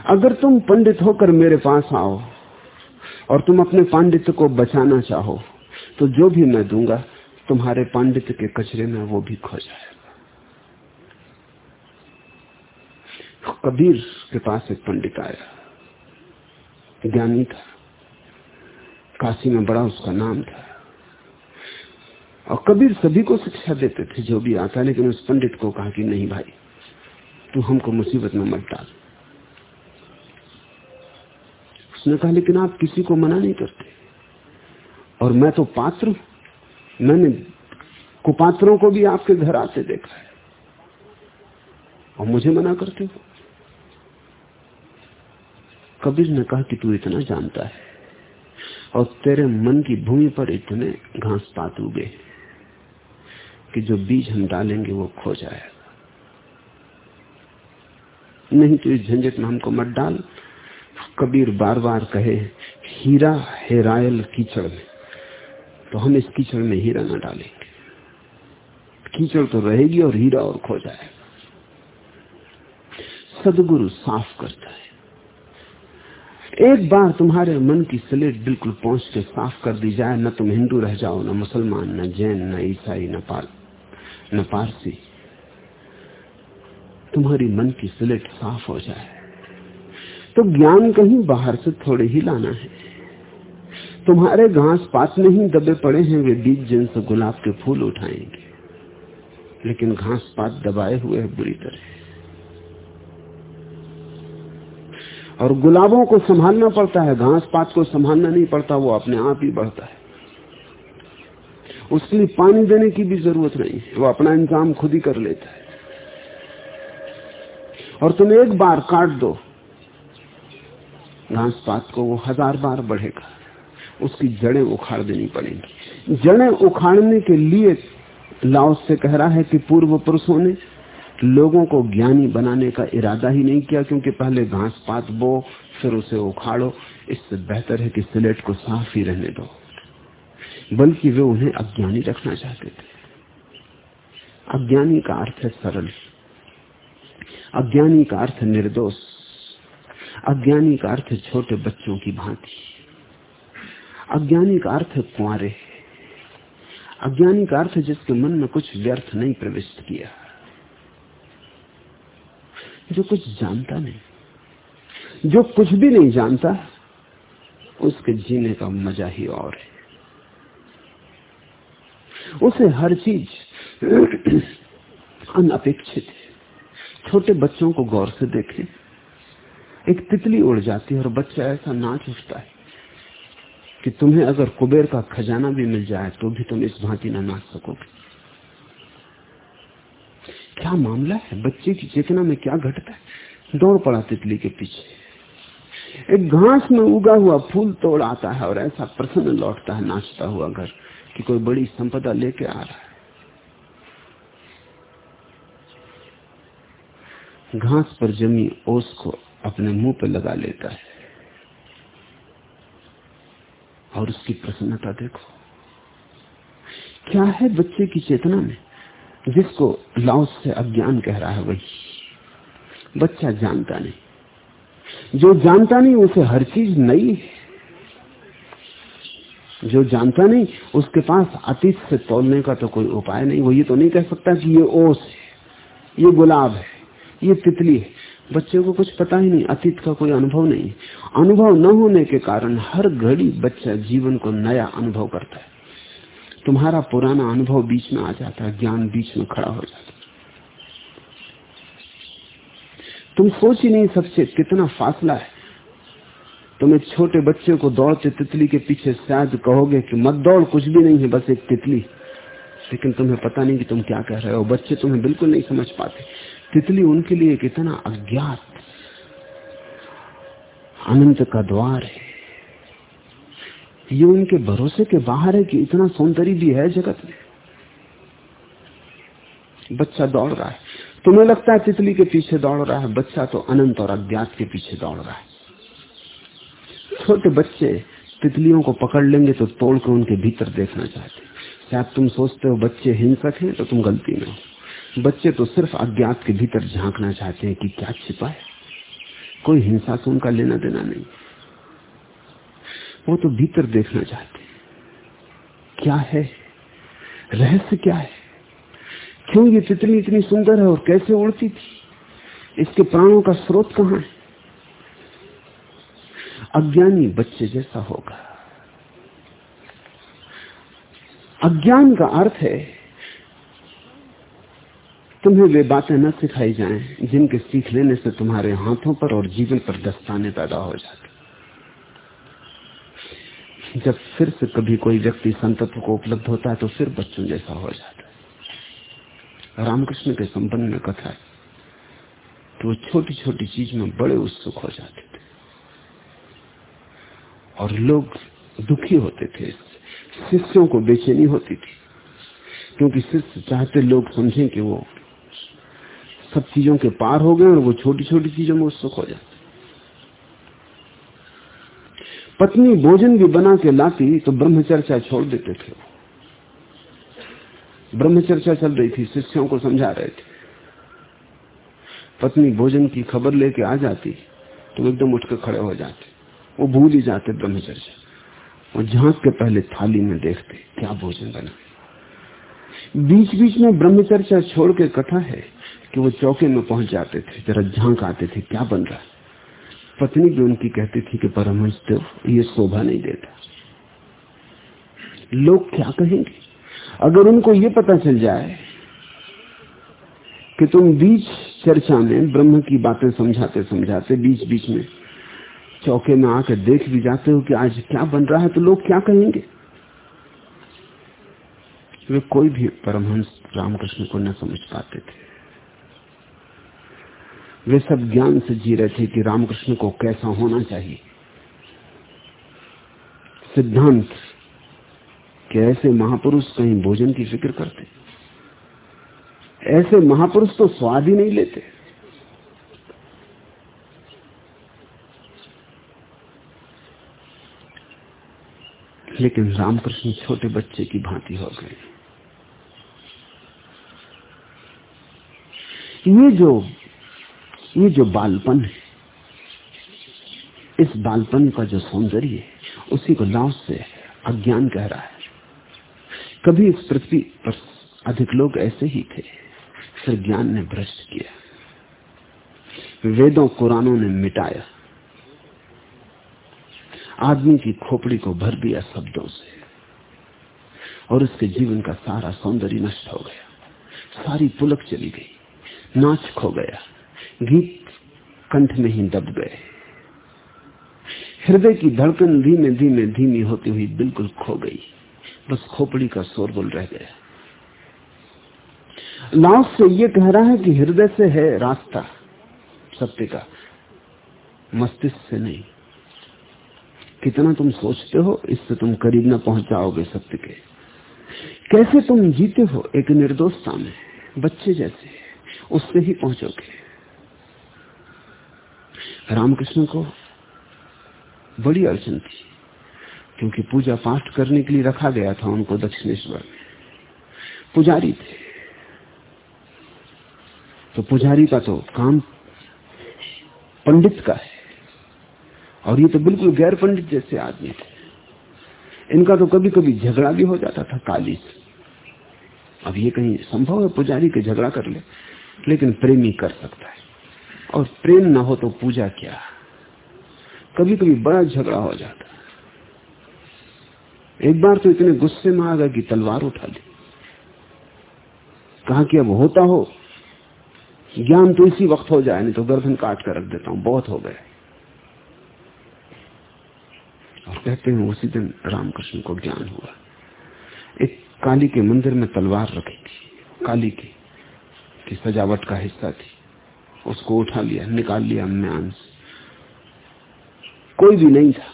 [SPEAKER 2] अगर तुम पंडित होकर मेरे पास आओ, और तुम अपने पांडित्य को बचाना चाहो तो जो भी मैं दूँगा तुम्हारे पांडित्य के कचरे में वो भी खो जाए कबीर के पास एक पंडित आया। ज्ञानी था। काशी में बड़ा उसका नाम था। और कबीर सभी को शिक्षा देते थे, जो भी आता, लेकिन उस पंडित को कहा कि, नहीं भाई, तू हमको मुसीबत में मत डाल। उसने कहा, लेकिन आप किसी को मना नहीं करते। और मैं तो पात्र मैंने कुपात्रों को भी आपके घर आते देखा है। और मुझे मना करते हो। कबीर ने कहा कि तू इतना जानता है और तेरे मन की भूमि पर इतने घास पात उगे कि जो बीज हम डालेंगे वो खो जाएगा। नहीं तो इस झंझट में हमको मत डाल। कबीर बार बार कहे, हीरा हेरायल कीचड़ में। तो हम इस कीचड़ में हीरा न डालेंगे। कीचड़ तो रहेगी और हीरा और खो जाएगा। सदगुरु साफ़ करता है। एक बार तुम्हारे मन की स्लेट बिल्कुल पहुँच के साफ़ कर दी जाए, न तुम हिंदू रह जाओ, न मुसलमान, न जैन, न ईसाई, न पाल, न पारसी। तुम्हारी मन की स्लेट साफ़ हो जाए। तो ज्ञान कहीं बाहर से थोड़े ही लाना है। तुम्हारे घास पात में ही दबे पड़े हैं, वे बीज जिनसे गुलाब के फूल उठाएँगे। लेकिन घास पात दबाए हुए है, बुरी तरह। और गुलाबों को संभालना पड़ता है, घास पात को संभालना नहीं पड़ता, वो अपने आप ही बढ़ता है। उसके लिए पानी देने की भी ज़रूरत नहीं है, वो अपना इंतज़ाम खुद ही कर लेता है। और तुम एक बार काट दो, घास पात को वो हज़ार बार बढ़ेगा। उसकी जड़ें उखाड़ देनी पड़ेंगी। जड़ें उखाड़ने के लिए लाओस से कह रहा है कि पूर्व पुरुषों ने लोगों को ज्ञानी बनाने का इरादा ही नहीं किया, क्योंकि पहले घास पात बो, फिर उसे उखाड़ो। इससे बेहतर है कि सिलेट को साफ़ ही रहने दो। बल्कि वे उन्हें अज्ञानी रखना चाहते थे। अज्ञानी का अर्थ है सरल। अज्ञानी का अर्थ निर्दोष। अज्ञानी का अर्थ छोटे बच्चों की भांति। अज्ञानी का अर्थ कुआरे। अज्ञानी का अर्थ जिसके मन में कुछ व्यर्थ नहीं प्रविष्ट किया। जो कुछ जानता नहीं, जो कुछ भी नहीं जानता, उसके जीने का मज़ा ही और है। उसे हर चीज़ अनपेक्षित है। छोटे बच्चों को गौर से देखें। एक तितली उड़ जाती है और बच्चा ऐसा नाच उठता है। कि तुम्हें अगर कुबेर का खजाना भी मिल जाए तो भी तुम इस भांति ना नाच सकोगे। क्या मामला है? बच्चे की चेतना में क्या घटता है? दौड़ पड़ा तितली के पीछे। एक घास में उगा हुआ फूल तोड़ आता है और ऐसा प्रसन्न लौटता है, नाचता हुआ घर कि कोई बड़ी संपदा लेके आ रहा है। घास पर जमी ओस को अपने मुँह पर लगा लेता है। और उसकी प्रसन्नता देखो। क्या है बच्चे की चेतना में? जिसको लाउस से अज्ञान कह रहा है वही। बच्चा जानता नहीं। जो जानता नहीं, उसे हर चीज़ नई है। जो जानता नहीं, उसके पास अतीत से तोलने का तो कोई उपाय नहीं। वो ये तो नहीं कह सकता कि ये ओस है, ये गुलाब है, ये तितली है। बच्चे को कुछ पता ही नहीं, अतीत का कोई अनुभव नहीं। अनुभव न होने के कारण हर घड़ी बच्चा जीवन को नया अनुभव करता है। तुम्हारा पुराना अनुभव बीच में आ जाता है, ज्ञान बीच में खड़ा हो जाता है। तुम सोच ही नहीं सबसे कितना फासला है। तुम एक छोटे बच्चे को दौड़ते तितली के पीछे शायद कहोगे कि मत दौड़, कुछ भी नहीं है, बस एक तितली। लेकिन तुम्हें पता नहीं कि तुम क्या कह रहे हो। बच्चे तुम्हें बिल्कुल नहीं समझ पाते। तितली उनके लिए कितना अज्ञात, अनंत का द्वार है। ये उनके भरोसे के बाहर है कि इतना सौंदर्य भी है जगत में। बच्चा दौड़ रहा है। तुम्हें लगता है तितली के पीछे दौड़ रहा है, बच्चा तो अनंत और अज्ञात के पीछे दौड़ रहा है। छोटे बच्चे तितलियों को पकड़ लेंगे तो तोड़ के उनके भीतर देखना चाहते शायद तुम सोचते हो बच्चे हिंसक हैं तो तुम गलती में हो। बच्चे तो सिर्फ़ अज्ञात के भीतर झांकना चाहते हैं कि क्या छिपा है। कोई हिंसा से उनका लेना देना नहीं। वो तो भीतर देखना चाहते हैं। क्या है? रहस्य क्या है? क्यों ये तितली इतनी सुंदर है और कैसे उड़ती थी? इसके प्राणों का स्रोत कहाँ है? अज्ञानी बच्चे जैसा होगा। अज्ञान का अर्थ है तुम्हें वे बातें न सिखाई जाएँ, जिनके सीख लेने से तुम्हारे हाथों पर और जीवन पर दस्ताने पैदा हो जाते। जब फिर से कभी कोई व्यक्ति संतत्व को उपलब्ध होता है तो फिर बच्चों जैसा हो जाता है। रामकृष्ण के संबंध में कथा है तो वो छोटी छोटी चीज़ में बड़े उत्सुक हो जाते थे। और लोग दुखी होते थे शिष्यों को बेचैनी होती थी, क्योंकि शिष्य चाहते लोग समझें कि वो सब चीज़ों के पार हो गए और वो छोटी छोटी चीज़ों में उत्सुक हो जाते पत्नी भोजन भी बना के लाती तो ब्रह्मचर्चा छोड़ देते थे ब्रह्मचर्चा चल रही थी, शिष्यों को समझा रहे थे। पत्नी भोजन की खबर लेके आ जाती तो एकदम उठकर खड़े हो जाते। वो भूल ही जाते ब्रह्मचर्चा। और झाँक के पहले थाली में देखते, क्या भोजन बना बीच बीच में ब्रह्मचर्चा छोड़ के कथा है। कि वो चौके में पहुँच जाते थे, जरा झाँक आते थे, क्या बन रहा है? पत्नी भी उनकी कहती थी कि परमहंस देव ये शोभा नहीं देता। लोग क्या कहेंगे? अगर उनको ये पता चल जाए कि तुम बीच चर्चा में ब्रह्म की बातें समझाते समझाते बीच बीच में चौके में आकर देख भी जाते हो कि आज क्या बन रहा है तो लोग क्या कहेंगे? वे कोई भी परमहंस रामकृष्ण को न समझ पाते थे। वे सब ज्ञान से जी रहे थे कि रामकृष्ण को कैसा होना चाहिए। सिद्धांत कि ऐसे महापुरुष कहीं भोजन की फ़िक्र करते। ऐसे महापुरुष तो स्वाद ही नहीं लेते। लेकिन रामकृष्ण छोटे बच्चे की भांति हो गए। ये जो ये जो बालपन है, इस बालपन का जो सौंदर्य है, उसी को लाव से अज्ञान कह रहा है। कभी इस पृथ्वी पर अधिक लोग ऐसे ही थे, फिर ज्ञान ने भ्रष्ट किया। वेदों, कुरानों ने मिटाया। आदमी की खोपड़ी को भर दिया शब्दों से। और उसके जीवन का सारा सौंदर्य नष्ट हो गया। सारी पुलक चली गई। नाच खो गया। गीत कंठ में ही दब गए। हृदय की धड़कन धीमे धीमे धीमी होती हुई बिल्कुल खो गई। बस खोपड़ी का शोरगुल रह गया। लाओस से ये कह रहा है कि हृदय से है रास्ता। सत्य का। मस्तिष्क से नहीं। कितना तुम सोचते हो, इससे तुम करीब ना पहुँच जाओगे सत्य के। कैसे तुम जीते हो, एक निर्दोषता में बच्चे जैसे, उससे ही पहुंचोगे। रामकृष्ण को बड़ी अड़चन थी, क्योंकि पूजा पाठ करने के लिए रखा गया था उनको दक्षिणेश्वर में। पुजारी थे। तो पुजारी का तो काम पंडित का है, और ये तो बिल्कुल गैर पंडित जैसे आदमी थे। इनका तो कभी कभी झगड़ा भी हो जाता था काली अब ये कहीं संभव है पुजारी के झगड़ा कर ले, लेकिन प्रेमी कर सकता है। और प्रेम ना हो तो पूजा क्या? कभी कभी बड़ा झगड़ा हो जाता एक बार तो इतने गुस्से में आ गया कि तलवार उठा ली कहा कि अब होता हो, ज्ञान तो इसी वक्त हो जाए, नहीं तो गर्दन काट कर रख देता हूँ, बहुत हो गए। और कहते हैं, उसी दिन रामकृष्ण को ज्ञान हुआ। एक काली के मंदिर में तलवार रखी थी, काली की की सजावट का हिस्सा थी। उसको उठा लिया, निकाल लिया म्यान से। कोई भी नहीं था।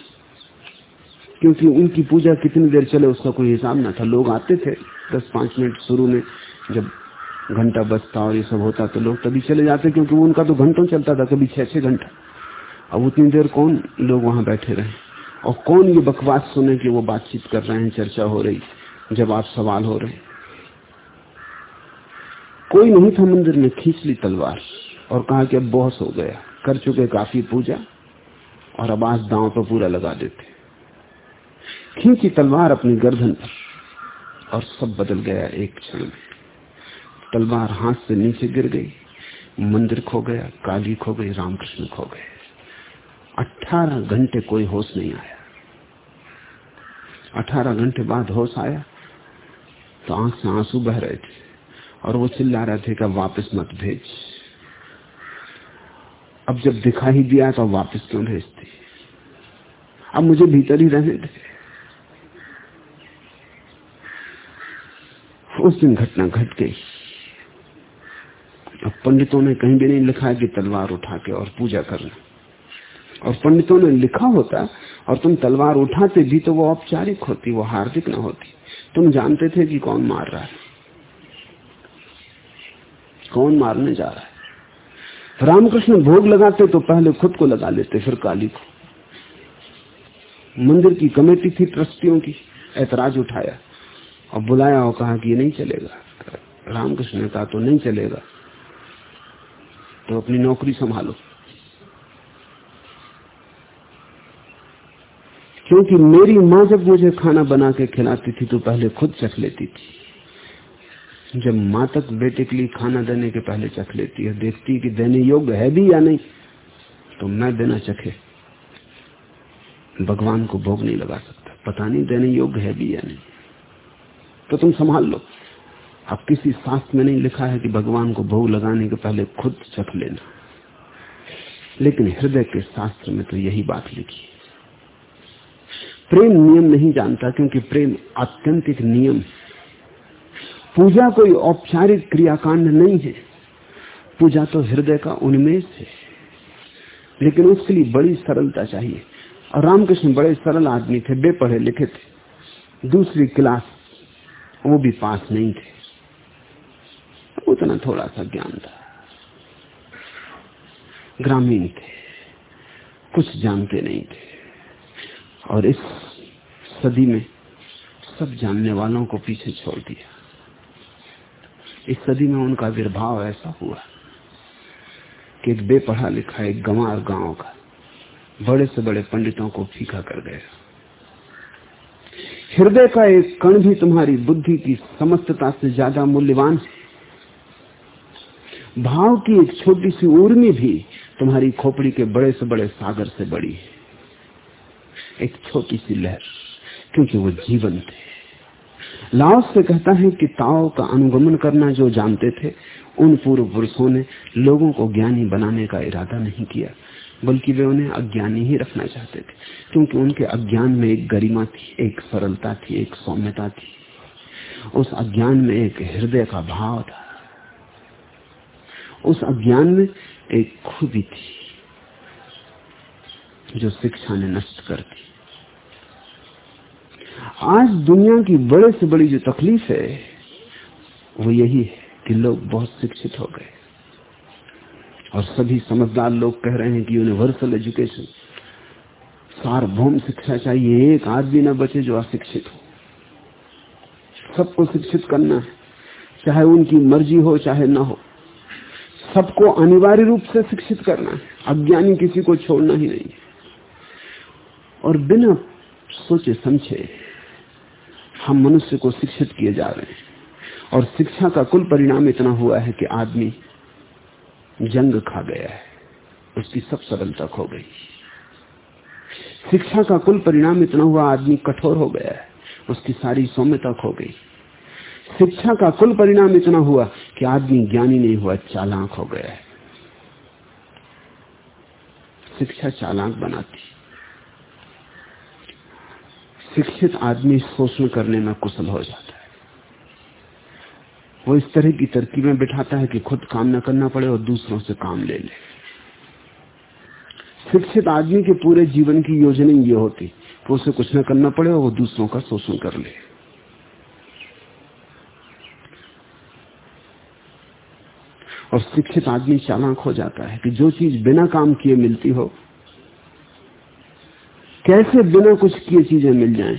[SPEAKER 2] क्योंकि उनकी पूजा कितनी देर चले उसका कोई हिसाब ना था। लोग आते थे दस पाँच मिनट शुरू में, जब घंटा बजता और ये सब होता तो लोग तभी चले जाते क्योंकि उनका तो घंटों चलता था, कभी छह छह घंटा। अब उतनी देर कौन लोग वहाँ बैठे रहे? और कौन ये बकवास सुने कि वो बातचीत कर रहे हैं, चर्चा हो रही जब आप सवाल हो रहे? कोई नहीं था मंदिर में, खींच ली तलवार। और कहा कि अब बहुत हो गया। कर चुके काफ़ी पूजा और अब आज दांव पर पूरा लगा देते खींची तलवार अपनी गर्दन पर और सब बदल गया एक क्षण में। तलवार हाथ से नीचे गिर गई, मंदिर खो गया, काली खो गई, रामकृष्ण खो गए। अठारह घंटे कोई होश नहीं आया। अठारह घंटे बाद होश आया तो आँख से आँसू बह रहे थे और वो चिल्ला रहे थे कि वापस मत भेज। अब जब दिखा ही दिया तो वापस क्यों भेजती? अब मुझे भीतर ही रहने दे। उस दिन घटना घट गई। अब पंडितों ने कहीं भी नहीं लिखा कि तलवार उठा के और पूजा करना। और पंडितों ने लिखा होता, और तुम तलवार उठाते भी तो वो औपचारिक होती, वो हार्दिक ना होती। तुम जानते थे कि कौन मार रहा है। कौन मारने जा रहा है? रामकृष्ण भोग लगाते तो पहले खुद को लगा लेते, फिर काली को। मंदिर की कमेटी थी ट्रस्टियों की, ऐतराज उठाया। और बुलाया और कहा कि ये नहीं चलेगा। रामकृष्ण ने कहा तो नहीं चलेगा। तो अपनी नौकरी संभालो। क्योंकि मेरी माँ जब मुझे खाना बना के खिलाती थी तो पहले खुद चख लेती थी। जब माँ तक बेटे के लिए खाना देने के पहले चख लेती है, देखती कि देने योग्य है भी या नहीं तो मैं देना चखे, भगवान को भोग नहीं लगा सकता। पता नहीं देने योग्य है भी या नहीं। तो तुम संभाल लो। अब किसी शास्त्र में नहीं लिखा है कि भगवान को भोग लगाने के पहले खुद चख लेना। लेकिन हृदय के शास्त्र में तो यही बात लिखी प्रेम नियम नहीं जानता, क्योंकि प्रेम आत्यंतिक नियम पूजा कोई औपचारिक क्रियाकांड नहीं है। पूजा तो हृदय का उन्मेष है। लेकिन उसके लिए बड़ी सरलता चाहिए। और रामकृष्ण बड़े सरल आदमी थे, बेपढ़े लिखे थे। दूसरी क्लास वो भी पास नहीं थे। उतना थोड़ा सा ज्ञान था। ग्रामीण थे। कुछ जानते नहीं थे। और इस सदी में सब जानने वालों को पीछे छोड़ दिया। इस सदी में उनका विर्भाव ऐसा हुआ कि एक बेपढ़ा लिखा एक गंवार गाँव का बड़े से बड़े पंडितों को फीका कर गया। हृदय का एक कण भी तुम्हारी बुद्धि की समस्तता से ज़्यादा मूल्यवान है। भाव की एक छोटी सी उर्मी भी तुम्हारी खोपड़ी के बड़े से बड़े सागर से बड़ी है। एक छोटी सी लहर, क्योंकि वो जीवन है। लाओस से कहता है कि ताओ का अनुगमन करना जो जानते थे, उन पूर्व पुरुषों ने लोगों को ज्ञानी बनाने का इरादा नहीं किया, बल्कि वे उन्हें अज्ञानी ही रखना चाहते थे, क्योंकि उनके अज्ञान में एक गरिमा थी, एक सरलता थी, एक सौम्यता थी। उस अज्ञान में एक हृदय का भाव था। उस अज्ञान में एक खूबी थी, जो शिक्षा ने नष्ट कर दी। आज दुनिया की बड़े से बड़ी जो तकलीफ़ है, वो यही है कि लोग बहुत शिक्षित हो गए। और सभी समझदार लोग कह रहे हैं कि यूनिवर्सल एजुकेशन सार्वभौम शिक्षा चाहिए, एक आदमी ना बचे जो अशिक्षित हो। सबको शिक्षित करना है, चाहे उनकी मर्ज़ी हो, चाहे ना हो। सबको अनिवार्य रूप से शिक्षित करना है, अज्ञानी किसी को छोड़ना ही नहीं और बिना सोचे समझे हम मनुष्य को शिक्षित किए जा रहे हैं। और शिक्षा का कुल परिणाम इतना हुआ है कि आदमी जंग खा गया है। उसकी सब सरलता खो गई। शिक्षा का कुल परिणाम इतना हुआ, आदमी कठोर हो गया है। उसकी सारी सौम्यता खो गई। शिक्षा का कुल परिणाम इतना हुआ कि आदमी ज्ञानी नहीं हुआ, चालाक हो गया है। शिक्षा चालाक बनाती। शिक्षित आदमी शोषण करने में कुशल हो जाता है। वो इस तरह की तरकीबें बिठाता है कि खुद काम न करना पड़े और दूसरों से काम ले ले। शिक्षित आदमी के पूरे जीवन की योजना ये होती, कि उसे कुछ न करना पड़े और वो दूसरों का शोषण कर ले। और शिक्षित आदमी चालाक हो जाता है कि जो चीज़ बिना काम किए मिलती हो कैसे बिना कुछ किए चीज़ें मिल जाएँ?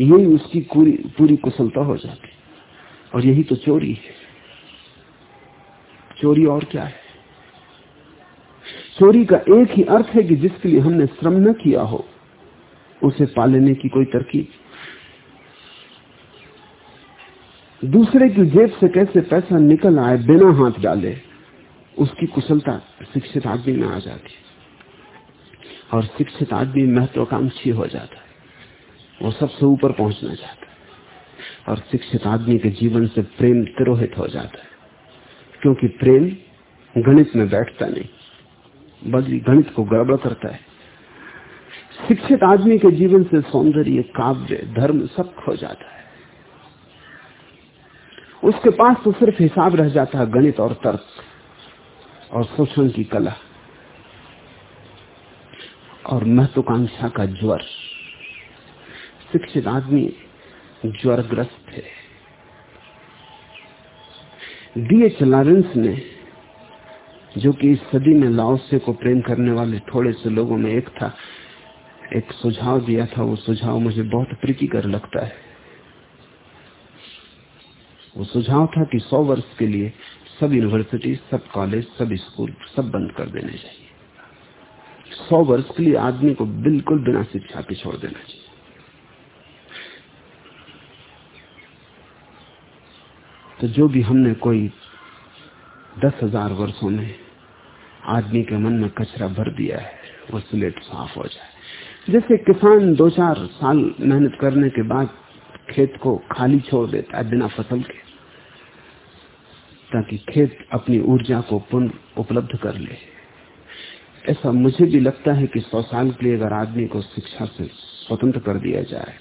[SPEAKER 2] यही उसकी पूरी पूरी कुशलता हो जाती और यही तो चोरी है। चोरी और क्या है? चोरी का एक ही अर्थ है कि जिसके लिए हमने श्रम न किया हो, उसे पालने की कोई तरकीब। दूसरे की जेब से कैसे पैसा निकल आए बिना हाथ डाले, उसकी कुशलता शिक्षित आदमी में आ जाती और शिक्षित आदमी महत्वाकांक्षी हो जाता है। वो सबसे ऊपर पहुँचना चाहता है। और शिक्षित आदमी के जीवन से प्रेम तिरोहित हो जाता है। क्योंकि प्रेम गणित में बैठता नहीं, बल्कि गणित को गड़बड़ करता है। शिक्षित आदमी के जीवन से सौंदर्य, काव्य, धर्म सब खो जाता है। उसके पास तो सिर्फ़ हिसाब रह जाता है गणित और तर्क और शोषण की कला। और महत्वाकांक्षा का ज्वर। शिक्षित आदमी ज्वरग्रस्त है। डीएच लॉरेंस ने, जो कि इस सदी में लाओसे को प्रेम करने वाले थोड़े से लोगों में एक था, एक सुझाव दिया था। वो सुझाव मुझे बहुत प्रीतिकर लगता है। वो सुझाव था कि सौ वर्ष के लिए सब यूनिवर्सिटी सब कॉलेज सब स्कूल सब बंद कर देने चाहिए। सौ वर्ष के लिए आदमी को बिल्कुल बिना शिक्षा के छोड़ देना चाहिए। तो जो भी हमने कोई दस हज़ार वर्षो में आदमी के मन में कचरा भर दिया है, वो स्लेट साफ़ हो जाए। जैसे किसान दो चार साल मेहनत करने के बाद खेत को खाली छोड़ देता है बिना फ़सल के, ताकि खेत अपनी ऊर्जा को पुनः उपलब्ध कर ले। ऐसा मुझे भी लगता है कि सौ साल के लिए अगर आदमी को शिक्षा से स्वतंत्र कर दिया जाए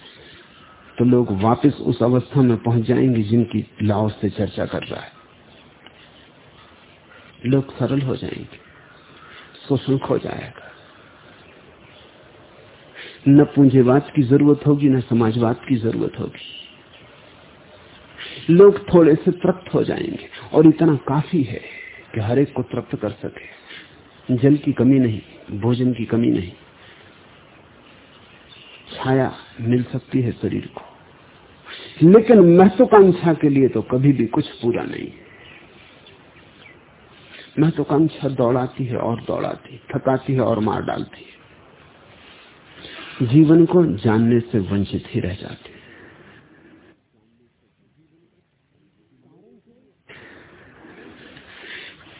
[SPEAKER 2] तो लोग वापस उस अवस्था में पहुँच जाएँगे जिनकी लाओ से चर्चा कर रहा है। लोग सरल हो जाएँगे शोषण खो जाएगा। न पूंजीवाद की ज़रूरत होगी, न समाजवाद की ज़रूरत होगी। लोग थोड़े से तृप्त हो जाएँगे, और इतना काफ़ी है कि हर एक को तृप्त कर सके। जल की कमी नहीं, भोजन की कमी नहीं। छाया मिल सकती है शरीर को। लेकिन महत्वाकांक्षा के लिए तो कभी भी कुछ पूरा नहीं। महत्वाकांक्षा दौड़ाती है और दौड़ाती, थकाती है और मार डालती है। जीवन को जानने से वंचित ही रह जाते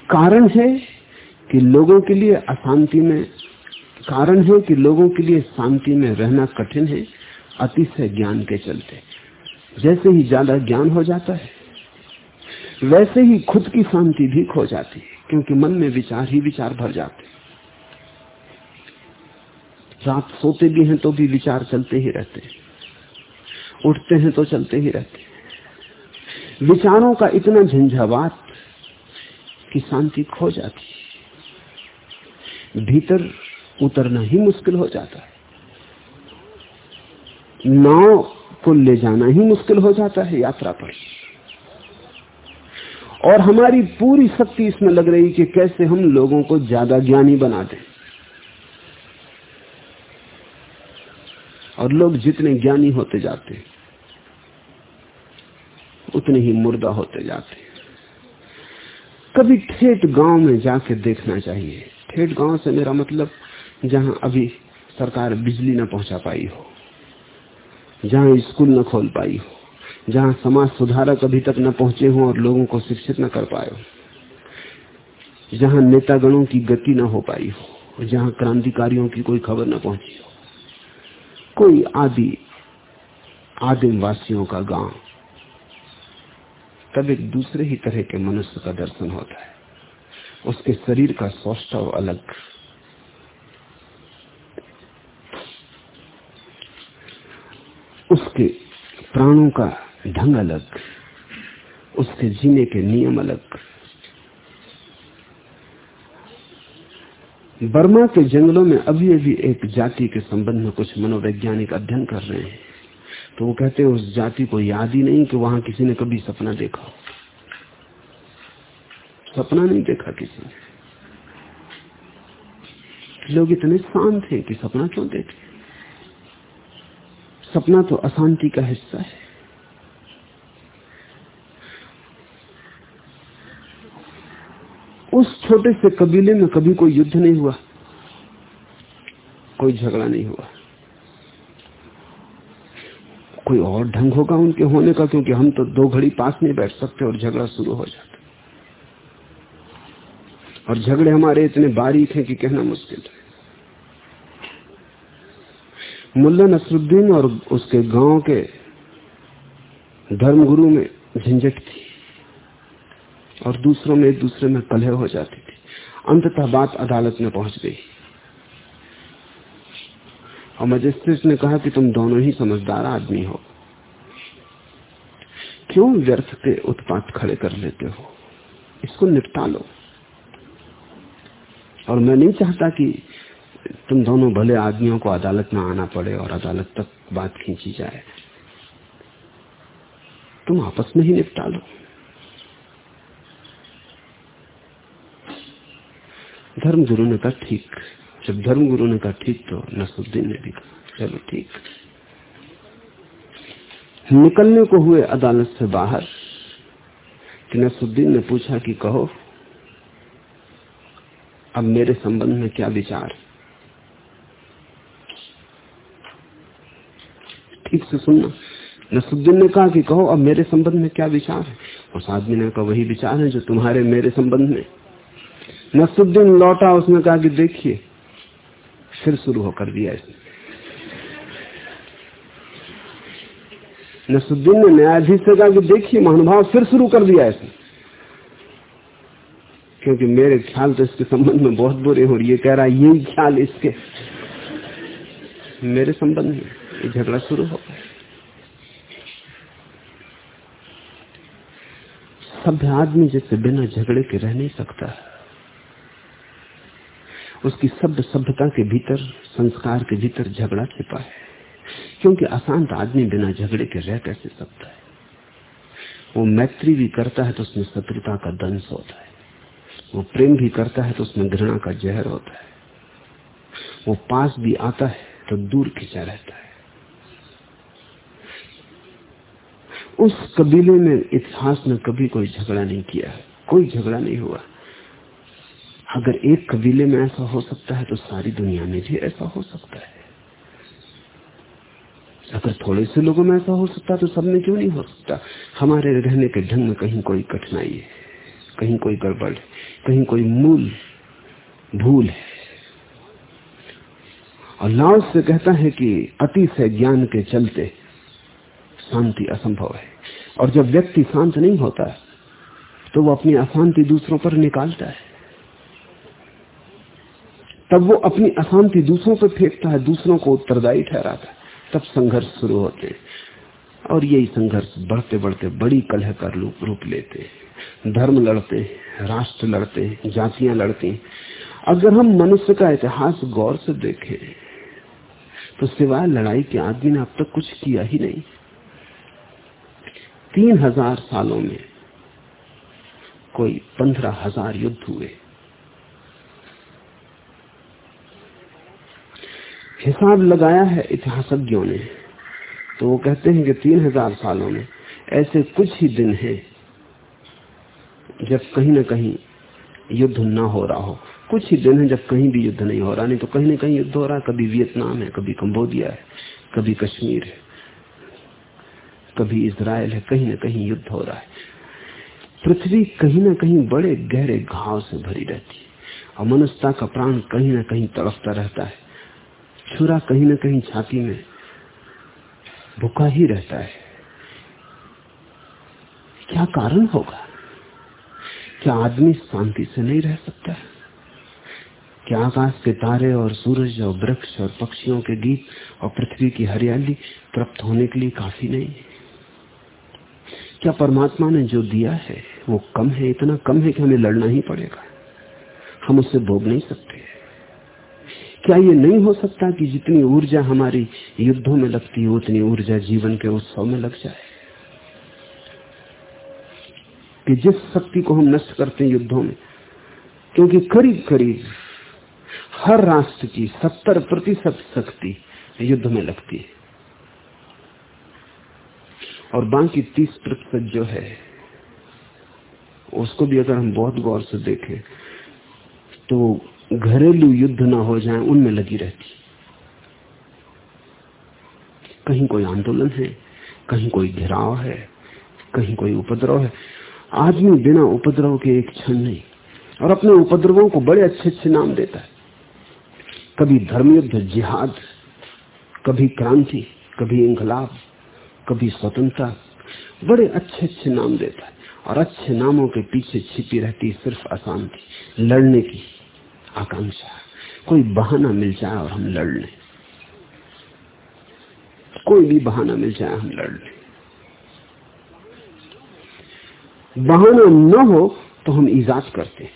[SPEAKER 2] कारण है कि लोगों के लिए अशांति में कारण है, कि लोगों के लिए शांति में रहना कठिन है, अतिशय ज्ञान के चलते। जैसे ही ज़्यादा ज्ञान हो जाता है, वैसे ही खुद की शांति भी खो जाती है, क्योंकि मन में विचार ही विचार भर जाते रात सोते भी हैं तो भी विचार चलते ही रहते उठते हैं तो चलते ही रहते विचारों का इतना झंझावात की शांति खो जाती है। भीतर उतरना ही मुश्किल हो जाता है। नाव को ले जाना ही मुश्किल हो जाता है यात्रा पर। और हमारी पूरी शक्ति इसमें लग रही कि कैसे हम लोगों को ज़्यादा ज्ञानी बना दें। और लोग जितने ज्ञानी होते जाते, उतने ही मुर्दा होते जाते। कभी ठेठ गाँव में जाके देखना चाहिए। ठेठ गाँव से मेरा मतलब जहाँ अभी सरकार बिजली न पहुँचा पाई हो, जहाँ स्कूल न खोल पाई हो, जहाँ समाज सुधारक अभी तक न पहुँचे हो और लोगों को शिक्षित न कर पाए हो, जहाँ नेतागणों की गति न हो पाई हो जहाँ क्रांतिकारियों की कोई खबर न पहुँची हो। कोई आदि आदिम वासियों का गाँव तब एक दूसरे ही तरह के मनुष्य का दर्शन होता है। उसके शरीर का सौष्ठव अलग। उसके प्राणों का ढंग अलग। उसके जीने के नियम अलग। बर्मा के जंगलों में अभी अभी एक जाति के संबंध में कुछ मनोवैज्ञानिक अध्ययन कर रहे हैं। तो वो कहते हैं, उस जाति को याद ही नहीं कि वहाँ किसी ने कभी सपना देखा हो। सपना नहीं देखा किसी ने। लोग इतने शांत हैं कि सपना क्यों देखे? सपना तो अशांति का हिस्सा है। उस छोटे से कबीले में कभी कोई युद्ध नहीं हुआ, कोई झगड़ा नहीं हुआ। कोई और ढंग होगा उनके होने का, क्योंकि हम तो दो घड़ी पास नहीं बैठ सकते और झगड़ा शुरू हो जाता और झगड़े हमारे इतने बारीक हैं कि कहना मुश्किल है। मुल्ला नसरुद्दीन और उसके गाँव के धर्मगुरु में झंझट थी और दूसरों में एक दूसरे में कलह हो जाती थी। अंततः बात अदालत में पहुँच गई। और मजिस्ट्रेट ने कहा कि तुम दोनों ही समझदार आदमी हो। क्यों व्यर्थ के उत्पात खड़े कर लेते हो? इसको निपटा लो। और मैं नहीं चाहता कि तुम दोनों भले आदमियों को अदालत में आना पड़े और अदालत तक बात खींची जाए। तुम आपस में ही निपटा लो। धर्म गुरु ने कहा, ठीक। जब धर्म गुरु ने कहा, ठीक तो नसुद्दीन ने भी कहा, चलो ठीक। निकलने को हुए अदालत से बाहर, कि नसुद्दीन ने पूछा कि कहो अब मेरे संबंध में क्या विचार? ठीक से सुनना। नसुद्दीन ने कहा कि कहो, अब मेरे संबंध में क्या विचार है? उस आदमी ने कहा, वही विचार है जो तुम्हारे मेरे संबंध में। नसुद्दीन लौटा, उसने कहा कि देखिए, फिर शुरू होकर दिया इसने। नसुद्दीन ने न्यायाधीश से कहा कि देखिए, महानुभाव, फिर शुरू कर दिया इसने। क्योंकि मेरे ख्याल तो इसके संबंध में बहुत बुरे हो ये कह रहा है यही ख्याल इसके मेरे संबंध में ये झगड़ा शुरू हो गया। सभ्य आदमी जैसे बिना झगड़े के रह नहीं सकता, उसकी सभ्य सभ्यता के भीतर, संस्कार के भीतर झगड़ा छिपा है। क्योंकि अशांत आदमी बिना झगड़े के रह कैसे सकता है? वो मैत्री भी करता है तो उसमें शत्रुता का दंश होता है। वो प्रेम भी करता है तो उसमें घृणा का जहर होता है। वो पास भी आता है तो दूर खिंचा रहता है। उस कबीले में इतिहास में कभी कोई झगड़ा नहीं किया है। कोई झगड़ा नहीं हुआ। अगर एक कबीले में ऐसा हो सकता है तो सारी दुनिया में भी ऐसा हो सकता है। अगर थोड़े से लोगों में ऐसा हो सकता है तो सब में क्यों नहीं हो सकता? हमारे रहने के ढंग में कहीं कोई कठिनाई है, कहीं कोई गड़बड़ है। कहीं कोई मूल भूल है। और लाओस से कहता है कि अति से ज्ञान के चलते शांति असंभव है। और जब व्यक्ति शांत नहीं होता तो वो अपनी अशांति दूसरों पर निकालता है। तब वो अपनी अशांति दूसरों पर फेंकता है, दूसरों को उत्तरदायी ठहराता है। तब संघर्ष शुरू होते हैं। और यही संघर्ष बढ़ते बढ़ते बड़ी कलह कर रूप लेते हैं। धर्म लड़ते राष्ट्र लड़ते जातियाँ लड़ती अगर हम मनुष्य का इतिहास गौर से देखें तो सिवाय लड़ाई के आदमी ने अब तक कुछ किया ही नहीं। तीन हज़ार सालों में कोई पंद्रह हज़ार युद्ध हुए। हिसाब लगाया है इतिहासज्ञों ने तो वो कहते हैं कि तीन हज़ार सालों में ऐसे कुछ ही दिन हैं जब कहीं ना कहीं युद्ध ना हो रहा हो। कुछ ही दिन है जब कहीं भी युद्ध नहीं हो रहा, नहीं तो कहीं ना कहीं युद्ध हो रहा है। कभी वियतनाम है, कभी कंबोडिया है, कभी कश्मीर है, कभी इसराइल है, कहीं ना कहीं युद्ध हो रहा है। पृथ्वी कहीं ना कहीं बड़े गहरे घाव से भरी रहती है और मनुष्यता का प्राण कहीं ना कहीं तड़पता रहता है। छुरा कहीं ना कहीं छाती में भूखा ही रहता है। क्या कारण होगा? क्या आदमी शांति से नहीं रह सकता? क्या आकाश के तारे और सूरज और वृक्ष और पक्षियों के गीत और पृथ्वी की हरियाली प्राप्त होने के लिए काफ़ी नहीं? क्या परमात्मा ने जो दिया है, वो कम है, इतना कम है कि हमें लड़ना ही पड़ेगा? हम उससे भोग नहीं सकते। क्या ये नहीं हो सकता कि जितनी ऊर्जा हमारी युद्धों में लगती है, उतनी ऊर्जा जीवन के उत्सव में लग जाए? कि जिस शक्ति को हम नष्ट करते हैं युद्धों में, क्योंकि करीब करीब हर राष्ट्र की सत्तर प्रतिशत शक्ति युद्ध में लगती है। और बाकी तीस प्रतिशत जो है, उसको भी अगर हम बहुत गौर से देखें तो घरेलू युद्ध ना हो जाए, उनमें लगी रहती कहीं कोई आंदोलन है, कहीं कोई घेराव है, कहीं कोई उपद्रव है आदमी बिना उपद्रव के एक क्षण नहीं, और अपने उपद्रवों को बड़े अच्छे अच्छे नाम देता है। कभी धर्मयुद्ध, जिहाद, कभी क्रांति, कभी इंकलाब कभी स्वतंत्रता, बड़े अच्छे अच्छे नाम देता है, और अच्छे नामों के पीछे छिपी रहती सिर्फ़ अशांति, लड़ने की आकांक्षा। कोई बहाना मिल जाए और हम लड़ लें। कोई भी बहाना मिल जाए, हम लड़ लें। बहाना न हो तो हम ईजाद करते हैं।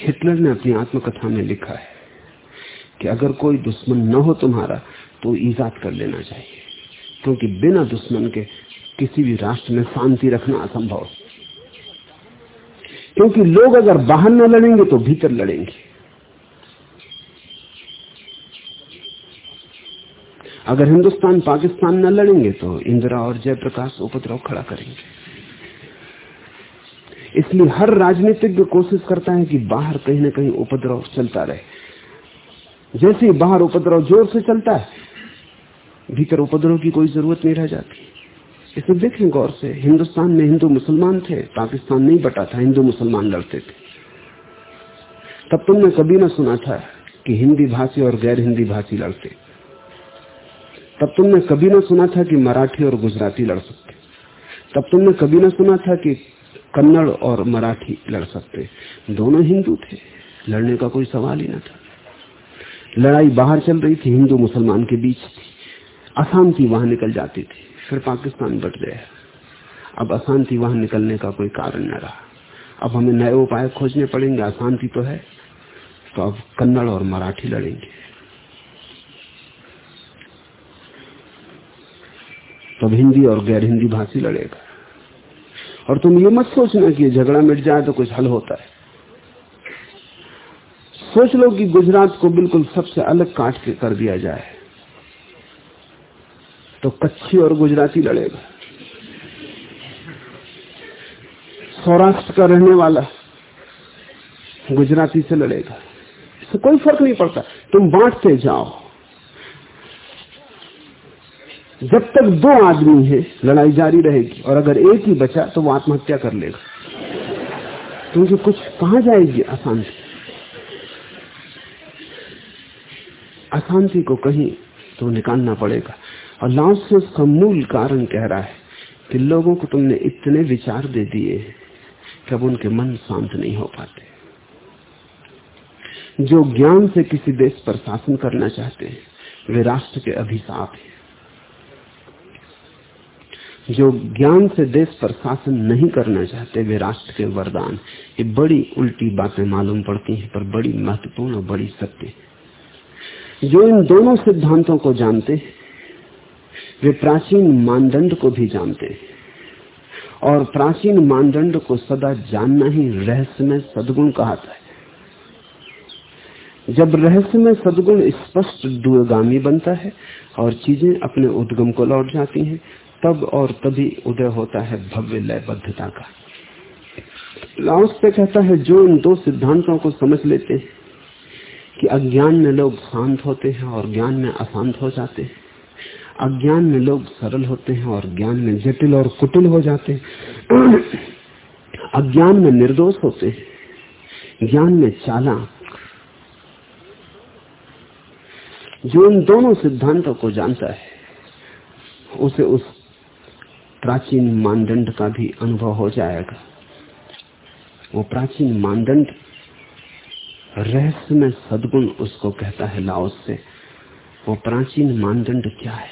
[SPEAKER 2] हिटलर ने अपनी आत्मकथा में लिखा है कि अगर कोई दुश्मन न हो तुम्हारा तो ईजाद कर लेना चाहिए। क्योंकि बिना दुश्मन के किसी भी राष्ट्र में शांति रखना असंभव क्योंकि लोग अगर बाहर न लड़ेंगे तो भीतर लड़ेंगे। अगर हिंदुस्तान, पाकिस्तान न लड़ेंगे तो इंदिरा और जयप्रकाश उपद्रव खड़ा करेंगे। इसलिए हर राजनीतिक कोशिश करता है कि बाहर कहीं ना कहीं उपद्रव चलता रहे। जैसे ही बाहर उपद्रव ज़ोर से चलता है, भीतर उपद्रव की कोई ज़रूरत नहीं रह जाती। इसे देखें गौर से, हिंदुस्तान में हिंदू मुसलमान थे, पाकिस्तान नहीं बटा था, हिंदू मुसलमान लड़ते थे। तब तुमने कभी ना सुना था कि हिंदी भाषी और गैर हिंदी भाषी लड़ते। तब तुमने कभी ना सुना था कि मराठी और गुजराती लड़ सकते। तब तुमने कभी ना सुना था कि कन्नड़ और मराठी लड़ सकते। दोनों हिंदू थे, लड़ने का कोई सवाल ही ना था। लड़ाई बाहर चल रही थी, हिंदू मुसलमान के बीच थी। अशांति वहाँ निकल जाती थी, फिर पाकिस्तान बट गया। अब अशांति वहाँ निकलने का कोई कारण न रहा। अब हमें नए उपाय खोजने पड़ेंगे, अशांति तो है। तो अब कन्नड़ और मराठी लड़ेंगे। तब हिंदी और गैर हिंदी भाषी लड़ेगा। और तुम ये मत सोचना कि झगड़ा मिट जाए तो कुछ हल होता है। सोच लो कि गुजरात को बिल्कुल सबसे अलग काट के कर दिया जाए। तो कच्छी और गुजराती लड़ेगा। सौराष्ट्र का रहने वाला गुजराती से लड़ेगा। इससे कोई फ़र्क नहीं पड़ता। तुम बांटते जाओ। जब तक दो आदमी है, लड़ाई जारी रहेगी, और अगर एक ही बचा तो वो आत्महत्या कर लेगा। क्योंकि कुछ कहा जाएगी? अशांति। अशांति को कहीं तो निकालना पड़ेगा। और लाउस उसका मूल कारण कह रहा है कि लोगों को तुमने इतने विचार दे दिए कि अब उनके मन शांत नहीं हो पाते। जो ज्ञान से किसी देश पर शासन करना चाहते हैं, वे राष्ट्र के अभिशाप हैं। जो ज्ञान से देश पर शासन नहीं करना चाहते, वे राष्ट्र के वरदान। ये बड़ी उल्टी बातें मालूम पड़ती हैं, पर बड़ी महत्वपूर्ण और बड़ी सत्य जो इन दोनों सिद्धांतों को जानते वे प्राचीन मानदंड को भी जानते और प्राचीन मानदंड को सदा जानना ही रहस्य में सदगुण कहता है। जब रहस्य में सदगुण स्पष्ट दूरगामी बनता है, और चीज़ें अपने उद्गम को लौट जाती हैं तब और तभी उदय होता है भव्य लयबद्धता का। लाउस पे कहता है, जो इन दो सिद्धांतों को समझ लेते हैं कि अज्ञान में लोग शांत होते हैं और ज्ञान में अशांत हो जाते हैं, अज्ञान में लोग सरल होते हैं और ज्ञान में जटिल और कुटिल हो जाते हैं, अज्ञान में निर्दोष होते हैं, ज्ञान में चालाक। जो इन दोनों सिद्धांतों को जानता है, उसे उस प्राचीन मानदंड का भी अनुभव हो जाएगा। वो प्राचीन मानदंड रहस्य में सदगुण उसको कहता है लाओस से। वो प्राचीन मानदंड क्या है?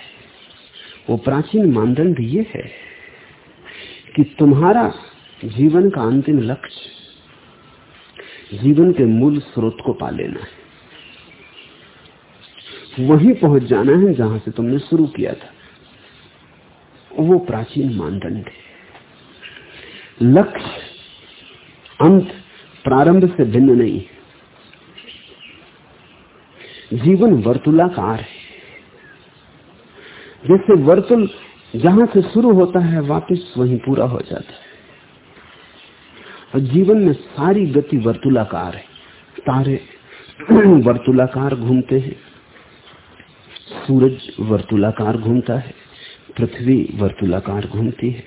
[SPEAKER 2] वो प्राचीन मानदंड ये है कि तुम्हारा जीवन का अंतिम लक्ष्य जीवन के मूल स्रोत को पा लेना है। वहीं पहुँच जाना है जहाँ से तुमने शुरू किया था। वो प्राचीन मानदंड है। लक्ष्य अंत प्रारंभ से भिन्न नहीं जीवन वर्तुलाकार है। जैसे वर्तुल जहाँ से शुरू होता है, वापस वहीं पूरा हो जाता है। और जीवन में सारी गति वर्तुलाकार है। तारे वर्तुलाकार घूमते हैं। सूरज वर्तुलाकार घूमता है। पृथ्वी वर्तुलाकार घूमती है।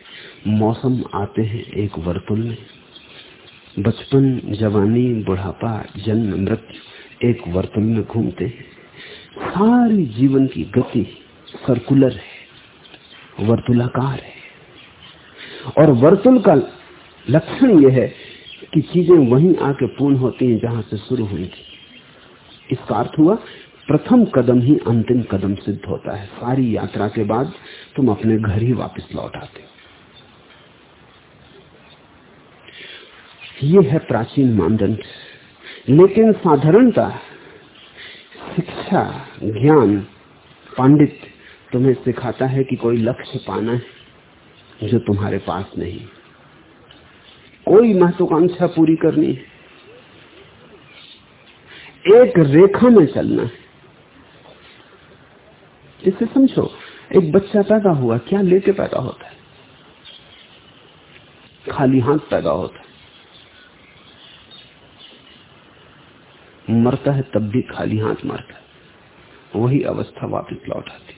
[SPEAKER 2] मौसम आते हैं एक वर्तुल में। बचपन जवानी बुढ़ापा जन्म मृत्यु एक वर्तुल में घूमते हैं। सारी जीवन की गति सर्कुलर है, वर्तुलाकार है। और वर्तुल का लक्षण यह है कि चीज़ें वहीं आके पूर्ण होती हैं जहाँ से शुरू हुई थी। इसका अर्थ हुआ प्रथम कदम ही अंतिम कदम सिद्ध होता है। सारी यात्रा के बाद तुम अपने घर ही वापस लौट आते हो। ये है प्राचीन मानदंड। लेकिन साधारणता, शिक्षा, ज्ञान, पांडित तुम्हें सिखाता है कि कोई लक्ष्य पाना है जो तुम्हारे पास नहीं। कोई महत्वाकांक्षा पूरी करनी है। एक रेखा में चलना है। इसे समझो, एक बच्चा पैदा हुआ, क्या लेके पैदा होता है? खाली हाथ पैदा होता है। मरता है तब भी खाली हाथ मरता है। वही अवस्था वापस लौट आती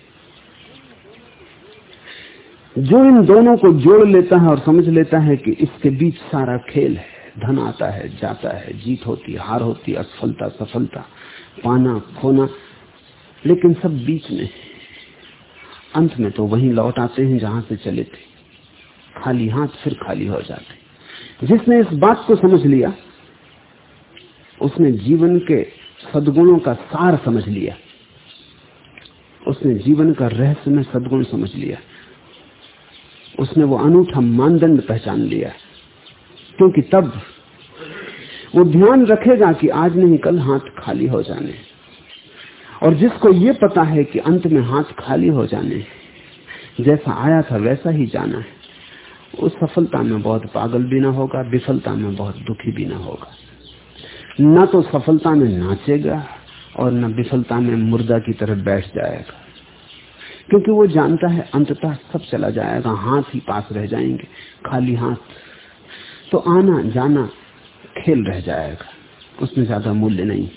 [SPEAKER 2] जो इन दोनों को जोड़ लेता है और समझ लेता है कि इसके बीच सारा खेल है, धन आता है, जाता है, जीत होती हार होती असफलता, सफलता, पाना, खोना, लेकिन सब बीच में है। अंत में तो वहीं लौट आते हैं जहाँ से चले थे। खाली हाथ फिर खाली हो जाते। जिसने इस बात को समझ लिया, उसने जीवन के सदगुणों का सार समझ लिया। उसने जीवन का रहस्य में सदगुण समझ लिया। उसने वो अनूठा मानदंड पहचान लिया। क्योंकि तब वो ध्यान रखेगा कि आज नहीं कल हाथ खाली हो जाने। और जिसको ये पता है कि अंत में हाथ खाली हो जाने जैसा आया था वैसा ही जाना है। उस सफलता में बहुत पागल भी ना होगा, विफलता में बहुत दुखी भी ना होगा। न तो सफलता में नाचेगा और न विफलता में मुर्दा की तरफ़ बैठ जाएगा। क्योंकि वो जानता है अंततः सब चला जाएगा, हाथ ही पास रह जाएँगे, खाली हाथ। तो आना जाना खेल रह जाएगा, उसमें ज़्यादा मूल्य नहीं।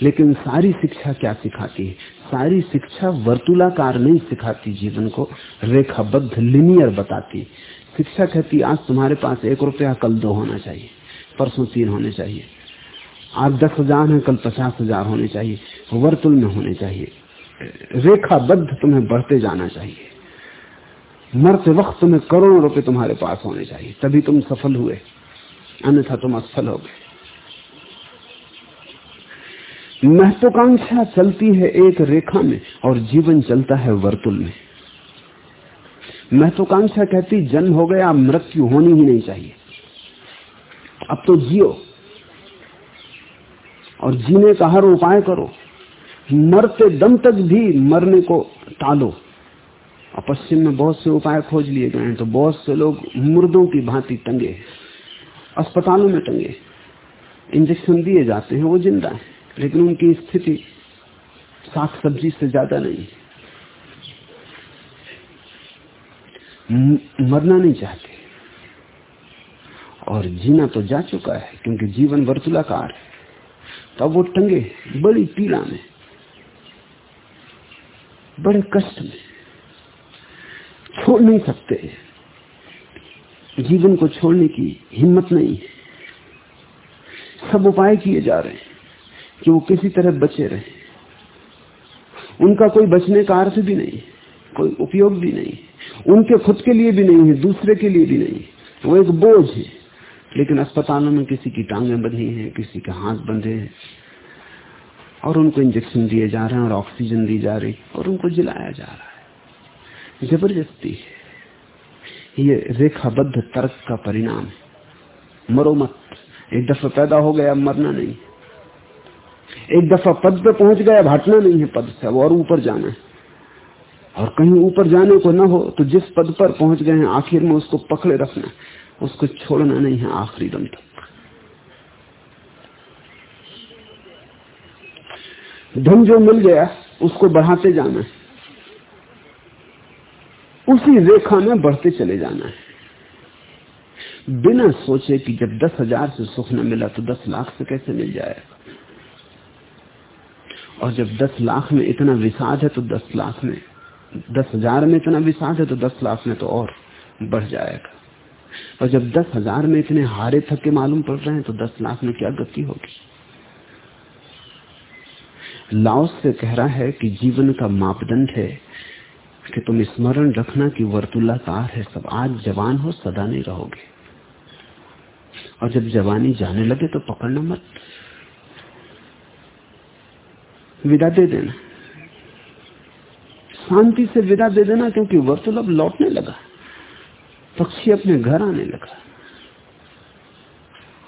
[SPEAKER 2] लेकिन सारी शिक्षा क्या सिखाती है? सारी शिक्षा वर्तुलाकार नहीं सिखाती जीवन को, रेखाबद्ध लिनियर बताती शिक्षा कहती आज तुम्हारे पास एक रुपया, कल दो होना चाहिए, परसों तीन होने चाहिए। आज दस हज़ार है, कल पचास हज़ार होने चाहिए, वर्तुल में होने चाहिए। रेखाबद्ध तुम्हें बढ़ते जाना चाहिए। मरते वक्त तुम्हें करोड़ों रुपए तुम्हारे पास होने चाहिए। तभी तुम सफल हुए, अन्यथा तुम असफल हो गए। महत्वाकांक्षा चलती है एक रेखा में और जीवन चलता है वर्तुल में। महत्वाकांक्षा कहती, जन्म हो गया, मृत्यु होनी ही नहीं चाहिए। अब तो जियो और जीने का हर उपाय करो। मरते दम तक भी मरने को टालो। और पश्चिम में बहुत से उपाय खोज लिए गए हैं तो बहुत से लोग मुर्दों की भांति टंगे अस्पतालों में टंगे इंजेक्शन दिए जाते हैं, वो ज़िंदा है। लेकिन उनकी स्थिति साग सब्ज़ी से ज़्यादा नहीं मरना नहीं चाहते। और जीना तो जा चुका है, क्योंकि जीवन वर्तुलाकार है। तब वो टंगे बड़ी पीड़ा में, बड़े कष्ट में। छोड़ नहीं सकते जीवन को छोड़ने की हिम्मत नहीं है। सब उपाय किए जा रहे हैं। कि वो किसी तरह बचे रहे। उनका कोई बचने का अर्थ भी नहीं, कोई उपयोग भी नहीं। उनके खुद के लिए भी नहीं है, दूसरे के लिए भी नहीं। वो एक बोझ है। लेकिन अस्पतालों में किसी की टांगे बंधी हैं, किसी के हाथ बंधे हैं। और उनको इंजेक्शन दिए जा रहे हैं और ऑक्सीजन दी जा रही, और उनको जिलाया जा रहा है। ज़बरदस्ती है। ये रेखाबद्ध तर्क का परिणाम है। मरो मत एक दफ़ा पैदा हो गया, मरना नहीं। एक दफ़ा पद पे पहुँच गया, भाटना नहीं है पद से और ऊपर जाना है। और कहीं ऊपर जाने को ना हो तो जिस पद पर पहुँच गए हैं, आखिर में उसको पकड़े रखना उसको छोड़ना नहीं है आखिरी दम तक। धन जो मिल गया, उसको बढ़ाते जाना है। उसी रेखा में बढ़ते चले जाना है। बिना सोचे कि जब दस हज़ार से सुख न मिला तो दस लाख से कैसे मिल जाएगा और जब दस लाख में इतना विषाद है तो दस लाख में, दस हज़ार में इतना विषाद है तो दस लाख में तो और बढ़ जाएगा। और जब दस हज़ार में इतने हारे थके मालूम पड़ रहे हैं तो दस लाख में क्या गति होगी? लाओस से कह रहा है कि जीवन का मापदंड है कि तुम स्मरण रखना कि वर्तुलाकार है, सब आज जवान हो, सदा नहीं रहोगे। और जब जवानी जाने लगे तो पकड़ना मत। विदा दे देना। शांति से विदा दे देना क्योंकि वर्तुल अब लौटने लगा। पक्षी अपने घर आने लगा।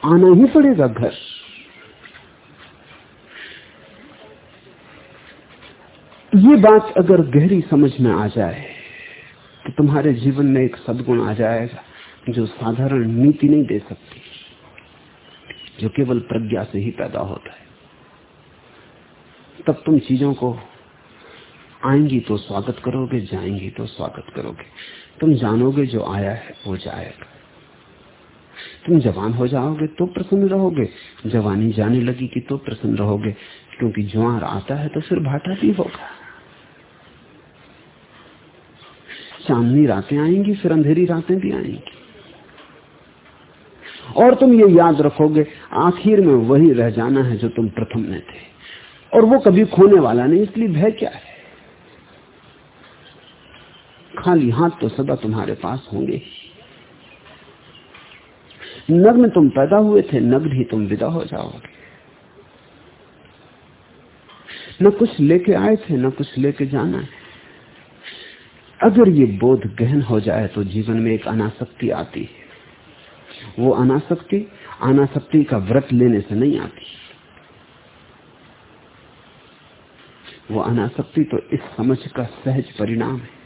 [SPEAKER 2] आना ही पड़ेगा घर। ये बात अगर गहरी समझ में आ जाए तो तुम्हारे जीवन में एक सदगुण आ जाएगा, जो साधारण नीति नहीं दे सकती, जो केवल प्रज्ञा से ही पैदा होता है। तब तुम चीज़ों को आएँगी तो स्वागत करोगे, जाएँगी तो स्वागत करोगे। तुम जानोगे जो आया है, वो जाएगा। तुम जवान हो जाओगे तो प्रसन्न रहोगे। जवानी जाने लगी कि तो प्रसन्न रहोगे, क्योंकि ज्वार आता है तो फिर भाटा भी होगा। चांदनी रातें आएँगी, फिर अंधेरी रातें भी आएँगी। और तुम ये याद रखोगे, आखिर में वही रह जाना है जो तुम प्रथम में थे। और वो कभी खोने वाला नहीं, इसलिए भय क्या है? खाली हाथ तो सदा तुम्हारे पास होंगे। नग्न तुम पैदा हुए थे, नग्न ही तुम विदा हो जाओगे। न कुछ लेके आए थे, न कुछ लेके जाना है। अगर ये बोध गहन हो जाए तो जीवन में एक अनासक्ति आती है। वो अनासक्ति अनासक्ति का व्रत लेने से नहीं आती। वो अनासक्ति तो इस समझ का सहज परिणाम है।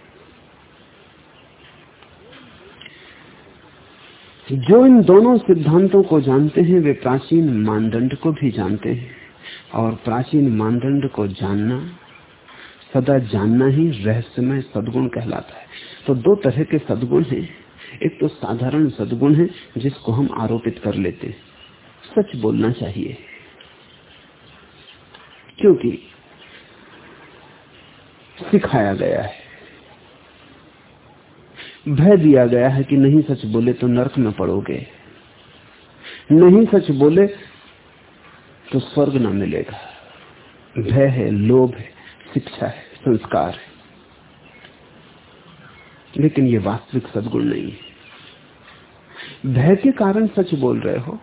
[SPEAKER 2] जो इन दोनों सिद्धांतों को जानते हैं, वे प्राचीन मानदंड को भी जानते हैं। और प्राचीन मानदंड को जानना, सदा जानना ही रहस्यमय सदगुण कहलाता है। तो दो तरह के सदगुण हैं। एक तो साधारण सदगुण है, जिसको हम आरोपित कर लेते हैं। सच बोलना चाहिए। क्योंकि सिखाया गया है। भय दिया गया है कि नहीं सच बोले तो नरक में पड़ोगे। नहीं सच बोले तो स्वर्ग ना मिलेगा। भय है, लोभ है, शिक्षा है, संस्कार है। लेकिन ये वास्तविक सदगुण नहीं है। भय के कारण सच बोल रहे हो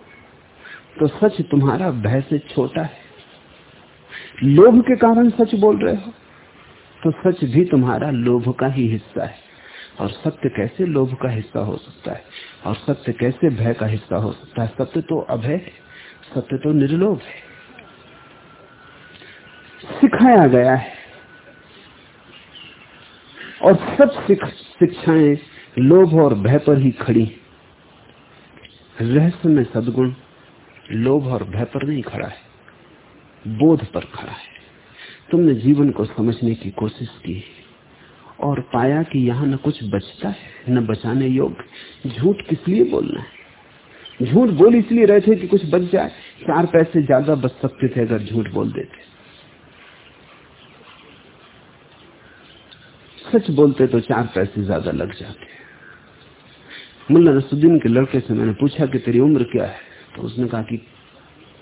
[SPEAKER 2] तो सच तुम्हारा भय से छोटा है। लोभ के कारण सच बोल रहे हो तो सच भी तुम्हारा लोभ का ही हिस्सा है। और सत्य कैसे लोभ का हिस्सा हो सकता है? और सत्य कैसे भय का हिस्सा हो सकता है? सत्य तो अभय है। सत्य तो निर्लोभ है। सिखाया गया है। और सब शिक्षाएँ लोभ और भय पर ही खड़ी रहस्य में सदगुण लोभ और भय पर नहीं खड़ा है। बोध पर खड़ा है। तुमने जीवन को समझने की कोशिश की और पाया कि यहाँ न कुछ बचता है, न बचाने योग्य। झूठ किस लिए बोलना है? झूठ बोल इसलिए रहे थे कि कुछ बच जाए। चार पैसे ज़्यादा बच सकते थे अगर झूठ बोल देते। सच बोलते तो चार पैसे ज़्यादा लग जाते। मुल्ला नसुद्दीन के लड़के से मैंने पूछा कि तेरी उम्र क्या है? तो उसने कहा कि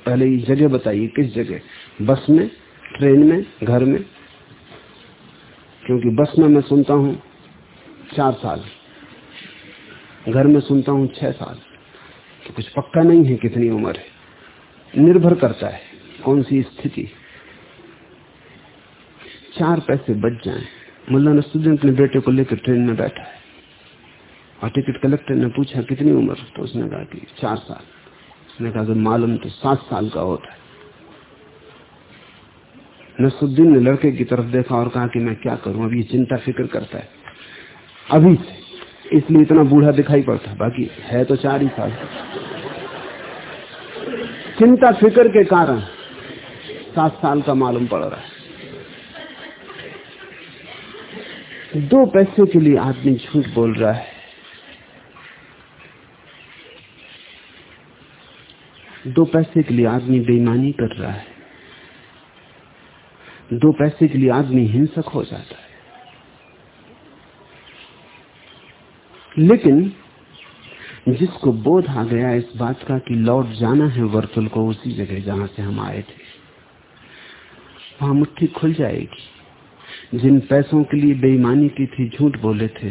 [SPEAKER 2] पहले ये जगह बताइए, किस जगह? बस में? ट्रेन में, घर में, क्योंकि बस में मैं सुनता हूँ चार साल। घर में सुनता हूँ छह साल। तो कुछ पक्का नहीं है कितनी उम्र है। निर्भर करता है कौन सी स्थिति। चार पैसे बच जाएँ। मुल्ला नसुद्दीन अपने बेटे को लेकर ट्रेन में बैठा है। और टिकट कलेक्टर ने पूछा, कितनी उम्र? तो उसने कहा कि चार साल। उसने कहा कि मालूम तो सात साल का होता है। नसुद्दीन ने लड़के की तरफ़ देखा और कहा कि मैं क्या करूँ? अभी चिंता फ़िक्र करता है। अभी से। इसलिए इतना बूढ़ा दिखाई पड़ता। बाकी है तो चार ही साल। चिंता फ़िक्र के कारण सात साल का मालूम पड़ रहा है। दो पैसे के लिए आदमी झूठ बोल रहा है। दो पैसे के लिए आदमी बेईमानी कर रहा है। दो पैसे के लिए आदमी हिंसक हो जाता है। लेकिन जिसको बोध आ गया इस बात का कि लौट जाना है वर्तुल को उसी जगह जहाँ से हम आए थे, वहाँ मुट्ठी खुल जाएगी। जिन पैसों के लिए बेईमानी की थी, झूठ बोले थे,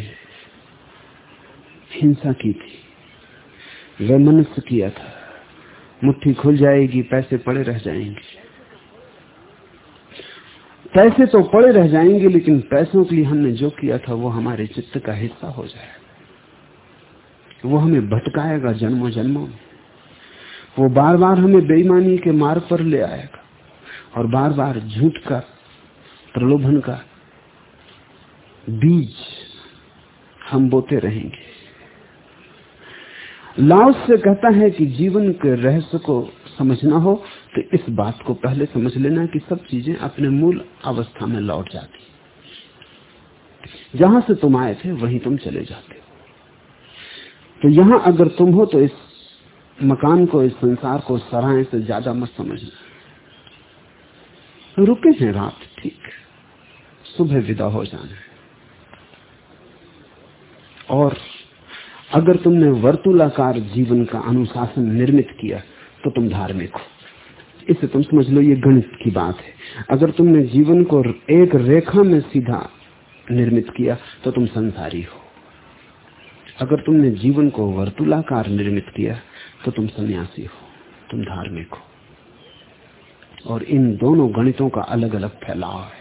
[SPEAKER 2] हिंसा की थी वे मनुष्य किया था, मुट्ठी खुल जाएगी, पैसे पड़े रह जाएँगे। पैसे तो पड़े रह जाएँगे, लेकिन पैसों के लिए हमने जो किया था, वो हमारे चित्त का हिस्सा हो जाएगा। वो हमें भटकाएगा जन्मों जन्मों में। वो बार बार हमें बेईमानी के मार्ग पर ले आएगा और बार बार झूठ का प्रलोभन का बीज हम बोते रहेंगे। लाओस से कहता है कि जीवन के रहस्य को समझना हो तो इस बात को पहले समझ लेना कि सब चीज़ें अपने मूल अवस्था में लौट जाती जहाँ से तुम आए थे, वहीं तुम चले जाते हो। तो यहाँ अगर तुम हो तो इस मकान को, इस संसार को सराय से ज़्यादा मत समझना। रुके हैं रात, ठीक। सुबह विदा हो जाना है। और अगर तुमने वर्तुलाकार जीवन का अनुशासन निर्मित किया तो तुम धार्मिक हो। इसे तुम समझ लो ये गणित की बात है। अगर तुमने जीवन को एक रेखा में सीधा निर्मित किया तो तुम संसारी हो। अगर तुमने जीवन को वर्तुलाकार निर्मित किया तो तुम सन्यासी हो, तुम धार्मिक हो। और इन दोनों गणितों का अलग अलग फैलाव है।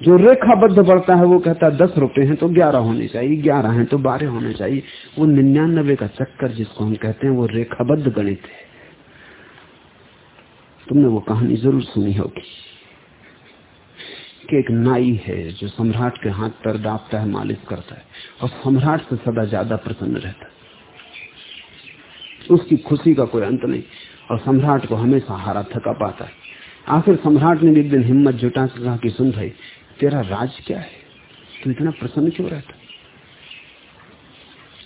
[SPEAKER 2] जो रेखाबद्ध बढ़ता है, वो कहता है, दस रुपए हैं तो ग्यारह होने चाहिए, ग्यारह हैं तो बारह होने चाहिए। वो निन्यानबे का चक्कर जिसको हम कहते हैं, वो रेखाबद्ध गणित है। तुमने वो कहानी ज़रूर सुनी होगी कि एक नाई है जो सम्राट के हाथ पर दापता है, मालिश करता है और सम्राट से सदा ज़्यादा प्रसन्न रहता है। उसकी खुशी का कोई अंत नहीं और सम्राट को हमेशा हारा थका पाता है। आखिर सम्राट ने एक दिन हिम्मत जुटा के कहा कि, सुन भाई, तेरा राज क्या है? तू इतना प्रसन्न क्यों रहता?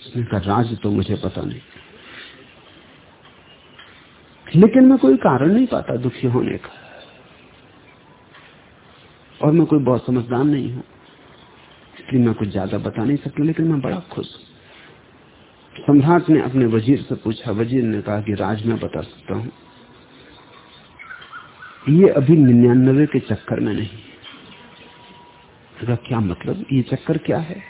[SPEAKER 2] उसने कहा, राज तो मुझे पता नहीं। लेकिन मैं कोई कारण नहीं पाता दुखी होने का। और मैं कोई बहुत समझदार नहीं हूँ। इसलिए मैं कुछ ज़्यादा बता नहीं सकती, लेकिन मैं बड़ा खुश सम्राट ने अपने वज़ीर से पूछा, वज़ीर ने कहा कि राज में बता सकता हूँ। ये अभी निन्यानवे के चक्कर में नहीं क्या मतलब? ये चक्कर क्या है?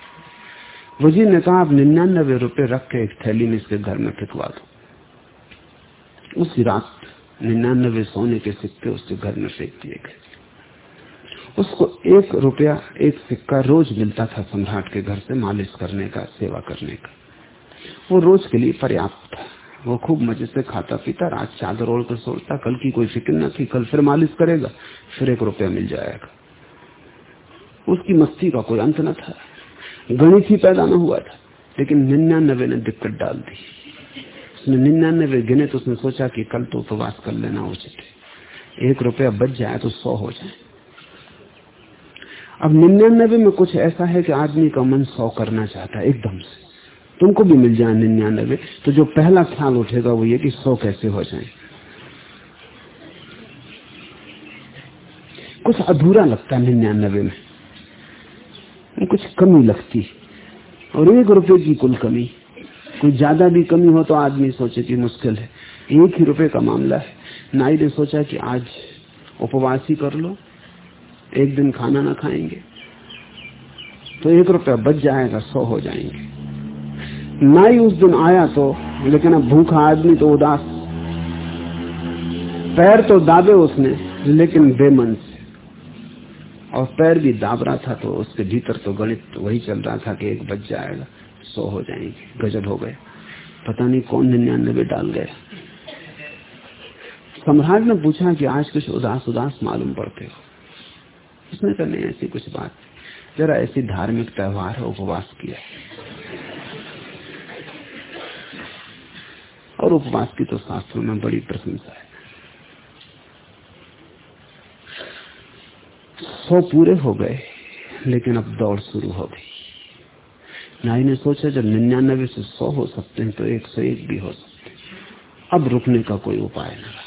[SPEAKER 2] वज़ीर ने कहा, आप निन्यानवे रुपए रख के एक थैली में इसके घर में फिकवा दो। उसी रात निन्यानवे सोने के सिक्के उसके घर में फेंक दिए गए उसको एक रुपया, एक सिक्का रोज मिलता था सम्राट के घर से मालिश करने का, सेवा करने का। वो रोज के लिए पर्याप्त था। वो खूब मज़े से खाता पीता, रात चादर ओढ़ कर सोचता, कल की कोई फ़िक्र न थी, कल फिर मालिश करेगा, फिर एक रुपया मिल जाएगा। उसकी मस्ती का कोई अंत न था। गणित ही पैदा न हुआ था, लेकिन निन्यानबे ने दिक्कत डाल दी। उसने निन्यानबे गिने तो उसने सोचा कि कल तो उपवास कर लेना उचित है। एक रुपया बच जाए तो सौ हो जाए। अब निन्यानबे में कुछ ऐसा है कि आदमी का मन सौ करना चाहता है, एकदम से। तुमको भी मिल जाए निन्यानबे। तो जो पहला ख्याल उठेगा वो ये कि सौ कैसे हो जाए। कुछ अधूरा लगता है निन्यानबे में। कुछ कमी लगती और एक रुपए की कुल कमी। कोई ज़्यादा भी कमी हो तो आदमी सोचे कि मुश्किल है। एक ही रुपए का मामला है। नाई ने सोचा कि आज उपवास ही कर लो, एक दिन खाना ना खाएँगे। तो एक रुपया बच जाएगा, सौ हो जाएँगे। नाई उस दिन आया तो लेकिन अब भूखा आदमी तो उदास। पैर तो दाबे उसने, लेकिन बेमन से। और पैर भी दाब रहा था तो उसके भीतर तो गणित वही चल रहा था कि एक बच जाएगा। सौ हो जाएँगे, गजब हो गए। पता नहीं कौन निन्यानबे डाल गया सम्राट ने पूछा कि आज कुछ उदास उदास मालूम पड़ते हो। उसने कहा, नहीं, ऐसी कुछ बात जरा ऐसी धार्मिक त्योहार है, उपवास किया। और उपवास की तो शास्त्रों में बड़ी प्रशंसा है। सौ पूरे हो गए, लेकिन अब दौड़ शुरू हो गई। नाई ने सोचा जब निन्यानबे से सौ हो सकते हैं तो एक सौ एक भी हो सकते अब रुकने का कोई उपाय न रहा।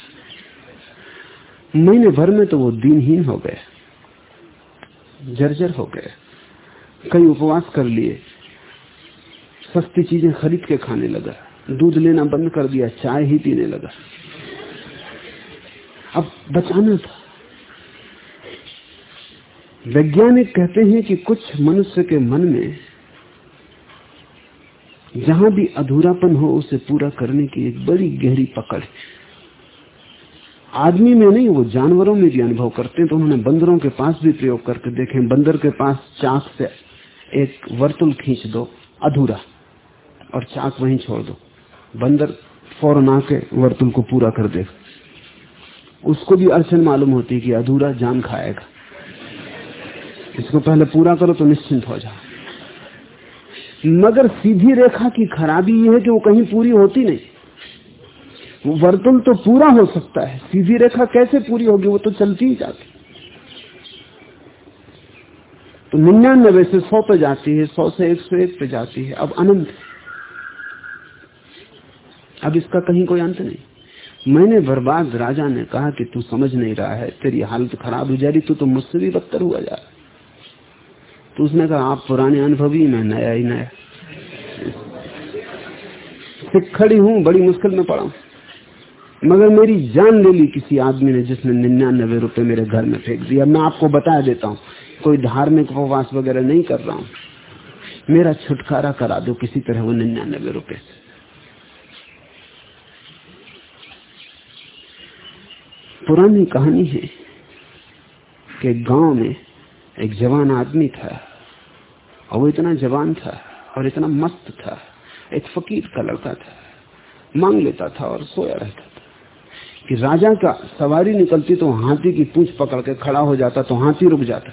[SPEAKER 2] महीने भर में तो वो दिनहीन हो गए, जर्जर हो गए, कई उपवास कर लिए, सस्ती चीज़ें खरीद के खाने लगा, दूध लेना बंद कर दिया, चाय ही पीने लगा। अब बचाना था। वैज्ञानिक कहते हैं कि कुछ मनुष्य के मन में जहाँ भी अधूरापन हो, उसे पूरा करने की एक बड़ी गहरी पकड़ आदमी में नहीं, वो जानवरों में भी अनुभव करते हैं तो उन्होंने बंदरों के पास भी प्रयोग करके देखे बंदर के पास चाक से एक वर्तुल खींच दो, अधूरा, और चाक वहीं छोड़ दो। बंदर फ़ौरन आके वर्तुल को पूरा कर देगा। उसको भी अड़चन मालूम होती कि अधूरा जान खाएगा। इसको पहले पूरा करो तो निश्चिंत हो जाए मगर सीधी रेखा की खराबी यह है कि वो कहीं पूरी होती नहीं। वर्तुल तो पूरा हो सकता है। सीधी रेखा कैसे पूरी होगी वो तो चलती ही जाती। तो निन्यानबे से सौ पे जाती है, सौ से एक सौ एक पे जाती है। अब अनंत अब इसका कहीं कोई अंत नहीं। मैंने बर्बाद राजा ने कहा कि तू समझ नहीं रहा है, तेरी हालत खराब हो जा रही, तू तो मुझसे भी बदतर हुआ जा रहा तो उसने कहा, आप पुराने अनुभवी मैं नया ही नया। सिख खड़ी हूँ, बड़ी मुश्किल में पड़ा मगर मेरी जान ले ली किसी आदमी ने जिसने निन्यानबे रुपए मेरे घर में फेंक दिया मैं आपको बता देता हूँ, कोई धार्मिक उपवास वगैरह नहीं कर रहा हूँ। मेरा छुटकारा करा दो किसी तरह वो निन्यानबे रुपए से। पुरानी कहानी है कि गाँव में एक जवान आदमी था और वो इतना जवान था और इतना मस्त था। एक फकीर का लड़का था। मांग लेता था और सोया रहता था। कि राजा का सवारी निकलती तो हाथी की पूछ पकड़ के खड़ा हो जाता तो हाथी रुक जाता।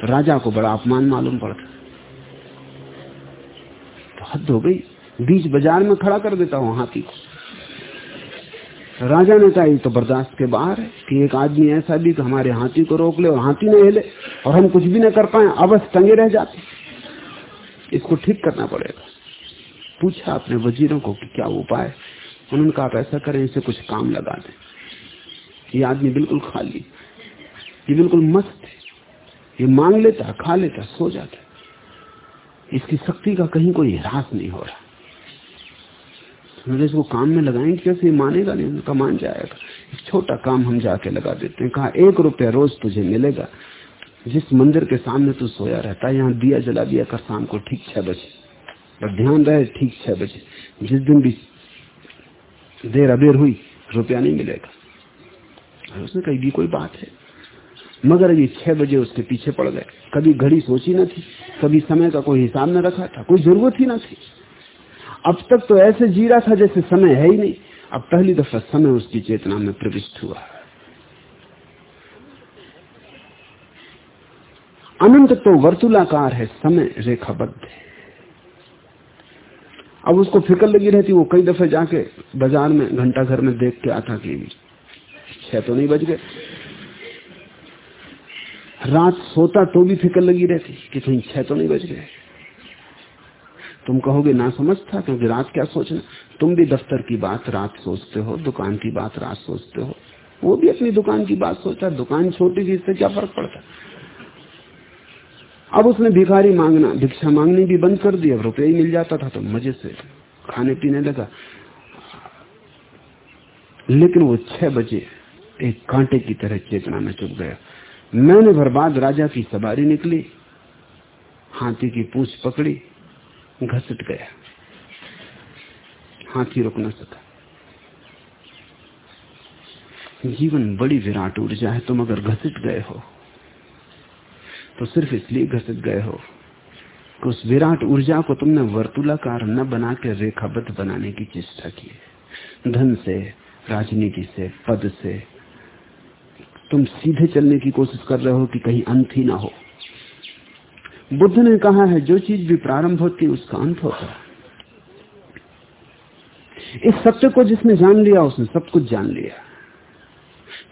[SPEAKER 2] तो राजा को बड़ा अपमान मालूम पड़ता। तो हद हो गई। बीच बाज़ार में खड़ा कर देता हूँ हाथी को। राजा ने कहा तो बर्दाश्त के बाहर है कि एक आदमी ऐसा भी कि हमारे हाथी को रोक ले और हाथी नहीं हिले और हम कुछ भी ना कर पाए अवश्य टंगे रह जाते इसको ठीक करना पड़ेगा। पूछा अपने वजीरों को कि क्या उपाय? उन्होंने कहा, आप ऐसा करें, इसे कुछ काम लगा दें। ये आदमी बिल्कुल खाली, ये बिल्कुल मस्त है। ये मांग लेता, खा लेता, सो जाता इसकी शक्ति का कहीं कोई ह्रास नहीं हो रहा। इसको काम में लगाएँगे कैसे? मानेगा नहीं उनका मान जाएगा छोटा काम हम जाके लगा देते हैं। कहा, एक रुपया रोज तुझे मिलेगा जिस मंदिर के सामने तू सोया रहता है, यहाँ दिया जला दिया कर शाम को ठीक छह बजे। पर ध्यान रहे, ठीक छह बजे। जिस दिन भी देर अबेर हुई, रुपया नहीं मिलेगा। उसने कही भी कोई बात है। मगर ये छह बजे उसके पीछे पड़ गए। कभी घड़ी सोची न थी, कभी समय का कोई हिसाब न रखा था, कोई ज़रूरत ही ना थी। अब तक तो ऐसे जी रहा था जैसे समय है ही नहीं। अब पहली दफ़ा समय उसकी चेतना में प्रविष्ट हुआ। अनंत तो वर्तुलाकार है, समय रेखाबद्ध है। अब उसको फ़िक्र लगी रहती, वो कई दफे जाके बाज़ार में घंटा घर में देख के आता कि छह तो नहीं बज गए। रात सोता तो भी फ़िक्र लगी रहती कि कहीं छह तो नहीं बज गए। तुम कहोगे, ना समझ था, क्योंकि रात क्या सोचना? तुम भी दफ्तर की बात रात सोचते हो, दुकान की बात रात सोचते हो। वो भी अपनी दुकान की बात सोचा, दुकान छोटी थी, इससे क्या फ़र्क पड़ता? अब उसने भिखारी मांगना, भिक्षा मांगनी भी बंद कर दी, अब रुपये ही मिल जाता था तो मज़े से खाने पीने लगा। लेकिन वो छह बजे एक कांटे की तरह चेतना में चुप गया। मैंने भर बाद राजा की सवारी निकली, हाथी की पूछ पकड़ी, घसट गया। हाथी रुक न सका जीवन बड़ी विराट ऊर्जा है, तुम अगर घसट गए हो तो सिर्फ़ इसलिए घसट गए हो कि उस विराट ऊर्जा को तुमने वर्तुलाकार न बना के रेखाबद्ध बनाने की चेष्टा की धन से, राजनीति से, पद से। तुम सीधे चलने की कोशिश कर रहे हो कि कहीं अंत ही ना हो। बुद्ध ने कहा है, जो चीज़ भी प्रारंभ होती उसका अंत होता है। इस सत्य को जिसने जान लिया, उसने सब कुछ जान लिया।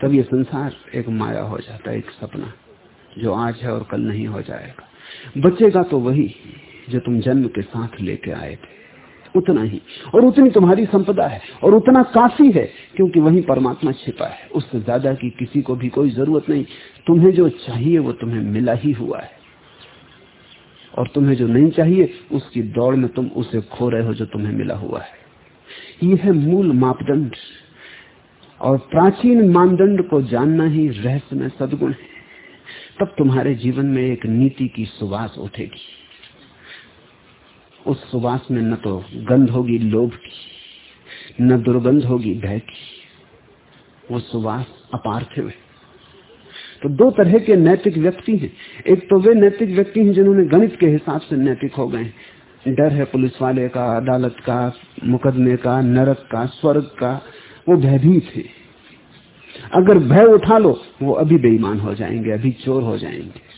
[SPEAKER 2] तब ये संसार एक माया हो जाता है, एक सपना। जो आज है और कल नहीं हो जाएगा। बचेगा तो वही जो तुम जन्म के साथ लेके आए थे। उतना ही। और उतनी तुम्हारी संपदा है। और उतना काफ़ी है, क्योंकि वही परमात्मा छिपा है। उससे ज़्यादा की किसी को भी कोई ज़रूरत नहीं। तुम्हें जो चाहिए, वो तुम्हें मिला ही हुआ है। और तुम्हें जो नहीं चाहिए, उसकी दौड़ में तुम उसे खो रहे हो जो तुम्हें मिला हुआ है। यह है मूल मापदंड। और प्राचीन मानदंड को जानना ही रहस्य में सदगुण है। तब तुम्हारे जीवन में एक नीति की सुवास उठेगी। उस सुवास में न तो गंध होगी लोभ की, न दुर्गंध होगी भय की। वो सुवास अपार्थिव है। तो दो तरह के नैतिक व्यक्ति हैं। एक तो वे नैतिक व्यक्ति हैं जिन्होंने गणित के हिसाब से नैतिक हो गए डर है पुलिस वाले का, अदालत का, मुकदमे का, नरक का, स्वर्ग का, वो भयभीत है। अगर भय उठा लो, वो अभी बेईमान हो जाएँगे, अभी चोर हो जाएँगे।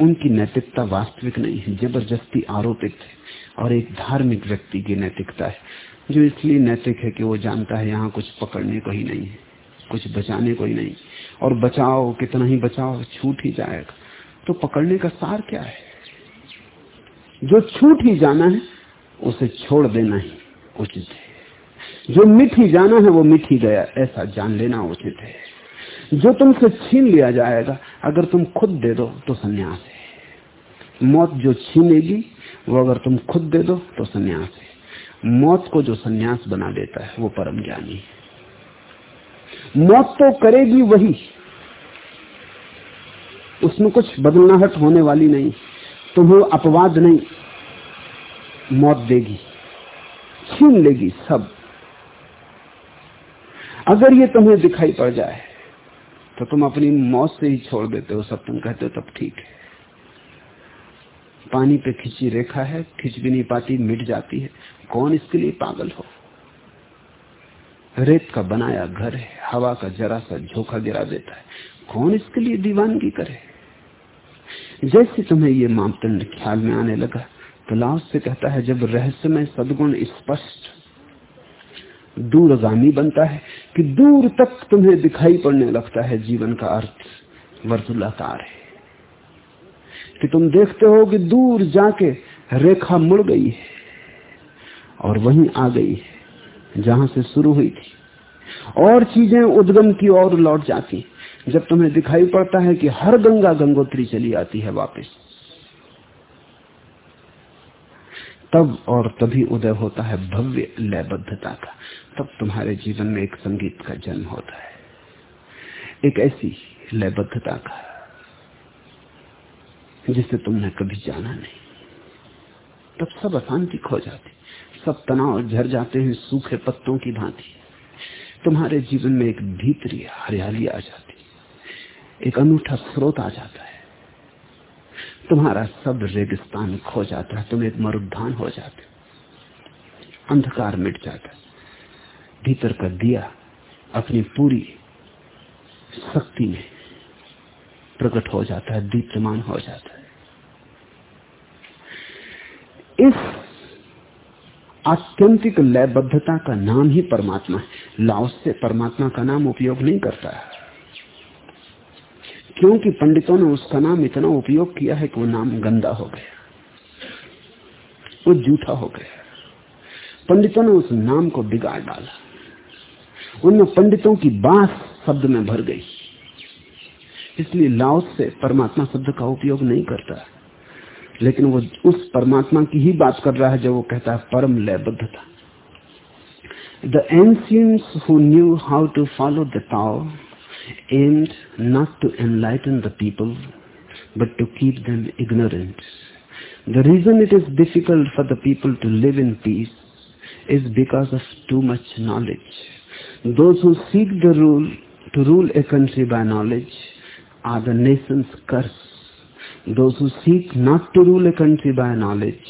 [SPEAKER 2] उनकी नैतिकता वास्तविक नहीं है, ज़बरदस्ती आरोपित है और एक धार्मिक व्यक्ति की नैतिकता है, जो इसलिए नैतिक है कि वो जानता है यहाँ कुछ पकड़ने को ही नहीं है, कुछ बचाने को ही नहीं। और बचाओ, कितना ही बचाओ, छूट ही जाएगा। तो पकड़ने का सार क्या है? जो छूट ही जाना है, उसे छोड़ देना ही उचित है। जो मिठी जाना है वो मिठी गया ऐसा जान लेना उचित है। जो तुमसे छीन लिया जाएगा, अगर तुम खुद दे दो तो संन्यास है। मौत जो छीनेगी, वो अगर तुम खुद दे दो तो संन्यास है। मौत को जो सन्यास बना देता है, वो परम ज्ञानी है। मौत तो करेगी वही। उसमें कुछ बदलनाहट होने वाली नहीं। तुम्हें अपवाद नहीं। मौत देगी। छीन लेगी सब। अगर ये तुम्हें दिखाई पड़ जाए तो तुम अपनी मौत से ही छोड़ देते हो, सब तुम कहते हो तब ठीक है। पानी पे खिंची रेखा है, खिंच भी नहीं पाती, मिट जाती है। कौन इसके लिए पागल हो? रेत का बनाया घर है, हवा का जरा सा झोंका गिरा देता है। कौन इसके लिए दीवानगी करे? जैसे तुम्हें ये मापदंड ख्याल में आने लगा तो लाओस से कहता है, जब रहस्य में सदगुण स्पष्ट दूरगामी बनता है कि दूर तक तुम्हें दिखाई पड़ने लगता है जीवन का अर्थ, वर्तुलाकार है। कि तुम देखते हो कि दूर जाके रेखा मुड़ गई है और वहीं आ गई है, जहाँ से शुरू हुई थी। और चीज़ें उद्गम की ओर लौट जाती जब तुम्हें दिखाई पड़ता है कि हर गंगा गंगोत्री चली आती है वापस तब और तभी उदय होता है भव्य लयबद्धता का। तब तुम्हारे जीवन में एक संगीत का जन्म होता है। एक ऐसी लयबद्धता का, जिसे तुमने कभी जाना नहीं। तब सब अशांति खो जाती, सब तनाव झर जाते हैं, सूखे पत्तों की भांति। तुम्हारे जीवन में एक भीतरी हरियाली आ जाती, एक अनूठा स्रोत आ जाता है। तुम्हारा सब रेगिस्तान खो जाता है, तुम एक मरुद्धान हो जाते अंधकार मिट जाता भीतर का दिया अपनी पूरी शक्ति में प्रकट हो जाता है दीप्यमान हो जाता है। इस आत्यंतिक लयबद्धता का नाम ही परमात्मा है। लाओस से परमात्मा का नाम उपयोग नहीं करता है। क्योंकि पंडितों ने उसका नाम इतना उपयोग किया है कि वो नाम गंदा हो गया। वो जूठा हो गया। पंडितों ने उस नाम को बिगाड़ डाला। उनमें पंडितों की बात शब्द में भर गई। इसलिए लाओस से परमात्मा शब्द का उपयोग नहीं करता। लेकिन वो उस परमात्मा की ही बात कर रहा है जब वो कहता है, परम लयबद्धता। The ancients who knew how to follow the Tao aimed not to enlighten the people, but to keep them ignorant. The reason it is difficult for the people to live in peace is because of too much knowledge. Those who seek the rule to rule a country by knowledge are the nation's curse. Those who seek not to rule a country by knowledge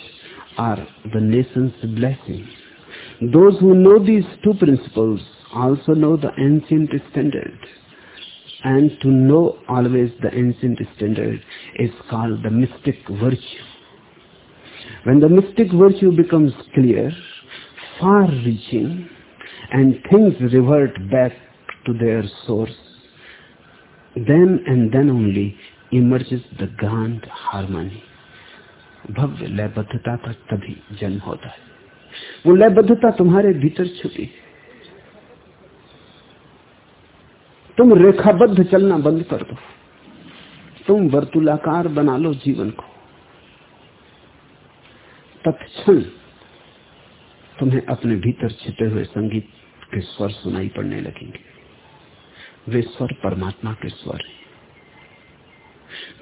[SPEAKER 2] are the nation's blessing. Those who know these two principles also know the ancient standard and to know always the ancient standard is called the mystic virtue. When the mystic virtue becomes clear, far-reaching, and things revert back to their source, then and then only emerges the grand harmony. भव्य लयबद्धता का तभी जन्म होता है वो लयबद्धता तुम्हारे भीतर छुपी है तुम रेखाबद्ध चलना बंद कर दो। तुम वर्तुलाकार बना लो जीवन को। तत्क्षण तुम्हें अपने भीतर छिपे हुए संगीत के स्वर सुनाई पड़ने लगेंगे। वे स्वर परमात्मा के स्वर हैं।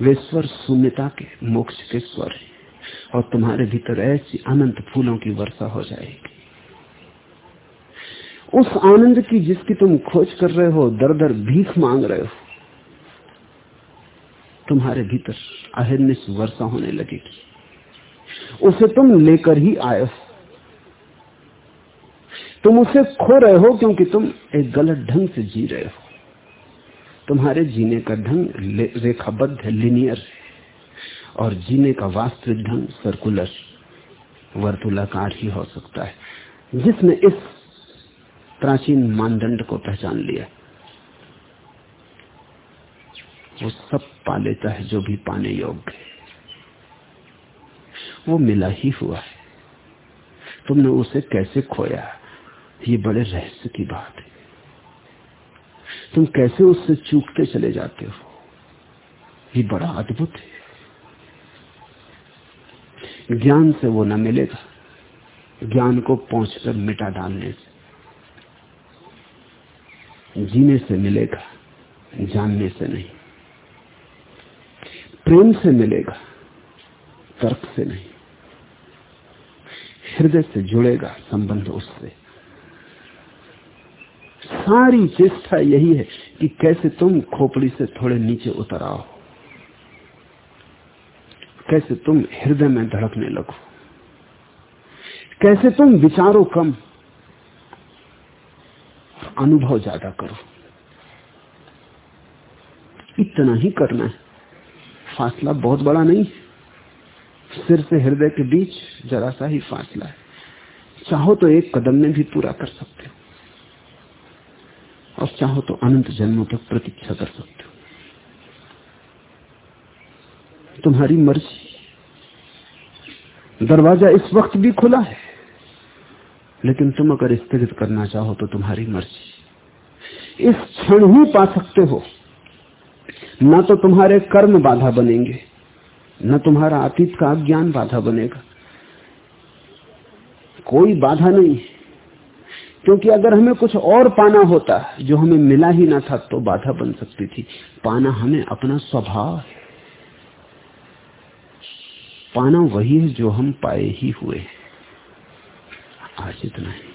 [SPEAKER 2] वे स्वर शून्यता के, मोक्ष के स्वर हैं। और तुम्हारे भीतर ऐसी अनंत फूलों की वर्षा हो जाएगी। उस आनंद की जिसकी तुम खोज कर रहे हो दर दर भीख मांग रहे हो, तुम्हारे भीतर अहिर्निश वर्षा होने लगेगी। उसे तुम लेकर ही आए हो। तुम उसे खो रहे हो क्योंकि तुम एक गलत ढंग से जी रहे हो। तुम्हारे जीने का ढंग रेखाबद्ध है लिनियर और जीने का वास्तविक ढंग सर्कुलर वर्तुलाकार ही हो सकता है। जिसने इस प्राचीन मानदंड को पहचान लिया। वो सब पा लेता है जो भी पाने योग्य वो मिला ही हुआ है। तुमने उसे कैसे खोया? ये बड़े रहस्य की बात है। तुम कैसे उससे चूकते चले जाते हो? ये बड़ा अद्भुत है। ज्ञान से वो न मिलेगा। ज्ञान को पहुंचकर मिटा डालने से। जीने से मिलेगा, जानने से नहीं। प्रेम से मिलेगा, तर्क से नहीं। हृदय से जुड़ेगा संबंध उससे। सारी चेष्टा यही है कि कैसे तुम खोपड़ी से थोड़े नीचे उतर आओ। कैसे तुम हृदय में धड़कने लगो। कैसे तुम विचारो कम अनुभव ज़्यादा करो। इतना ही करना है। फासला बहुत बड़ा नहीं। सिर से हृदय के बीच जरा सा ही फासला है। चाहो तो एक कदम में भी पूरा कर सकते हो। और चाहो तो अनंत जन्मों तक प्रतीक्षा कर सकते हो। तुम्हारी मर्ज़ी। दरवाज़ा इस वक्त भी खुला है। लेकिन तुम अगर स्थगित करना चाहो तो तुम्हारी मर्ज़ी। इस क्षण ही पा सकते हो। ना तो तुम्हारे कर्म बाधा बनेंगे, न तुम्हारा अतीत का ज्ञान बाधा बनेगा। कोई बाधा नहीं क्योंकि अगर हमें कुछ और पाना होता, जो हमें मिला ही ना था तो बाधा बन सकती थी। पाना हमें अपना स्वभाव है। पाना वही है जो हम पाए ही हुए आज इतना है।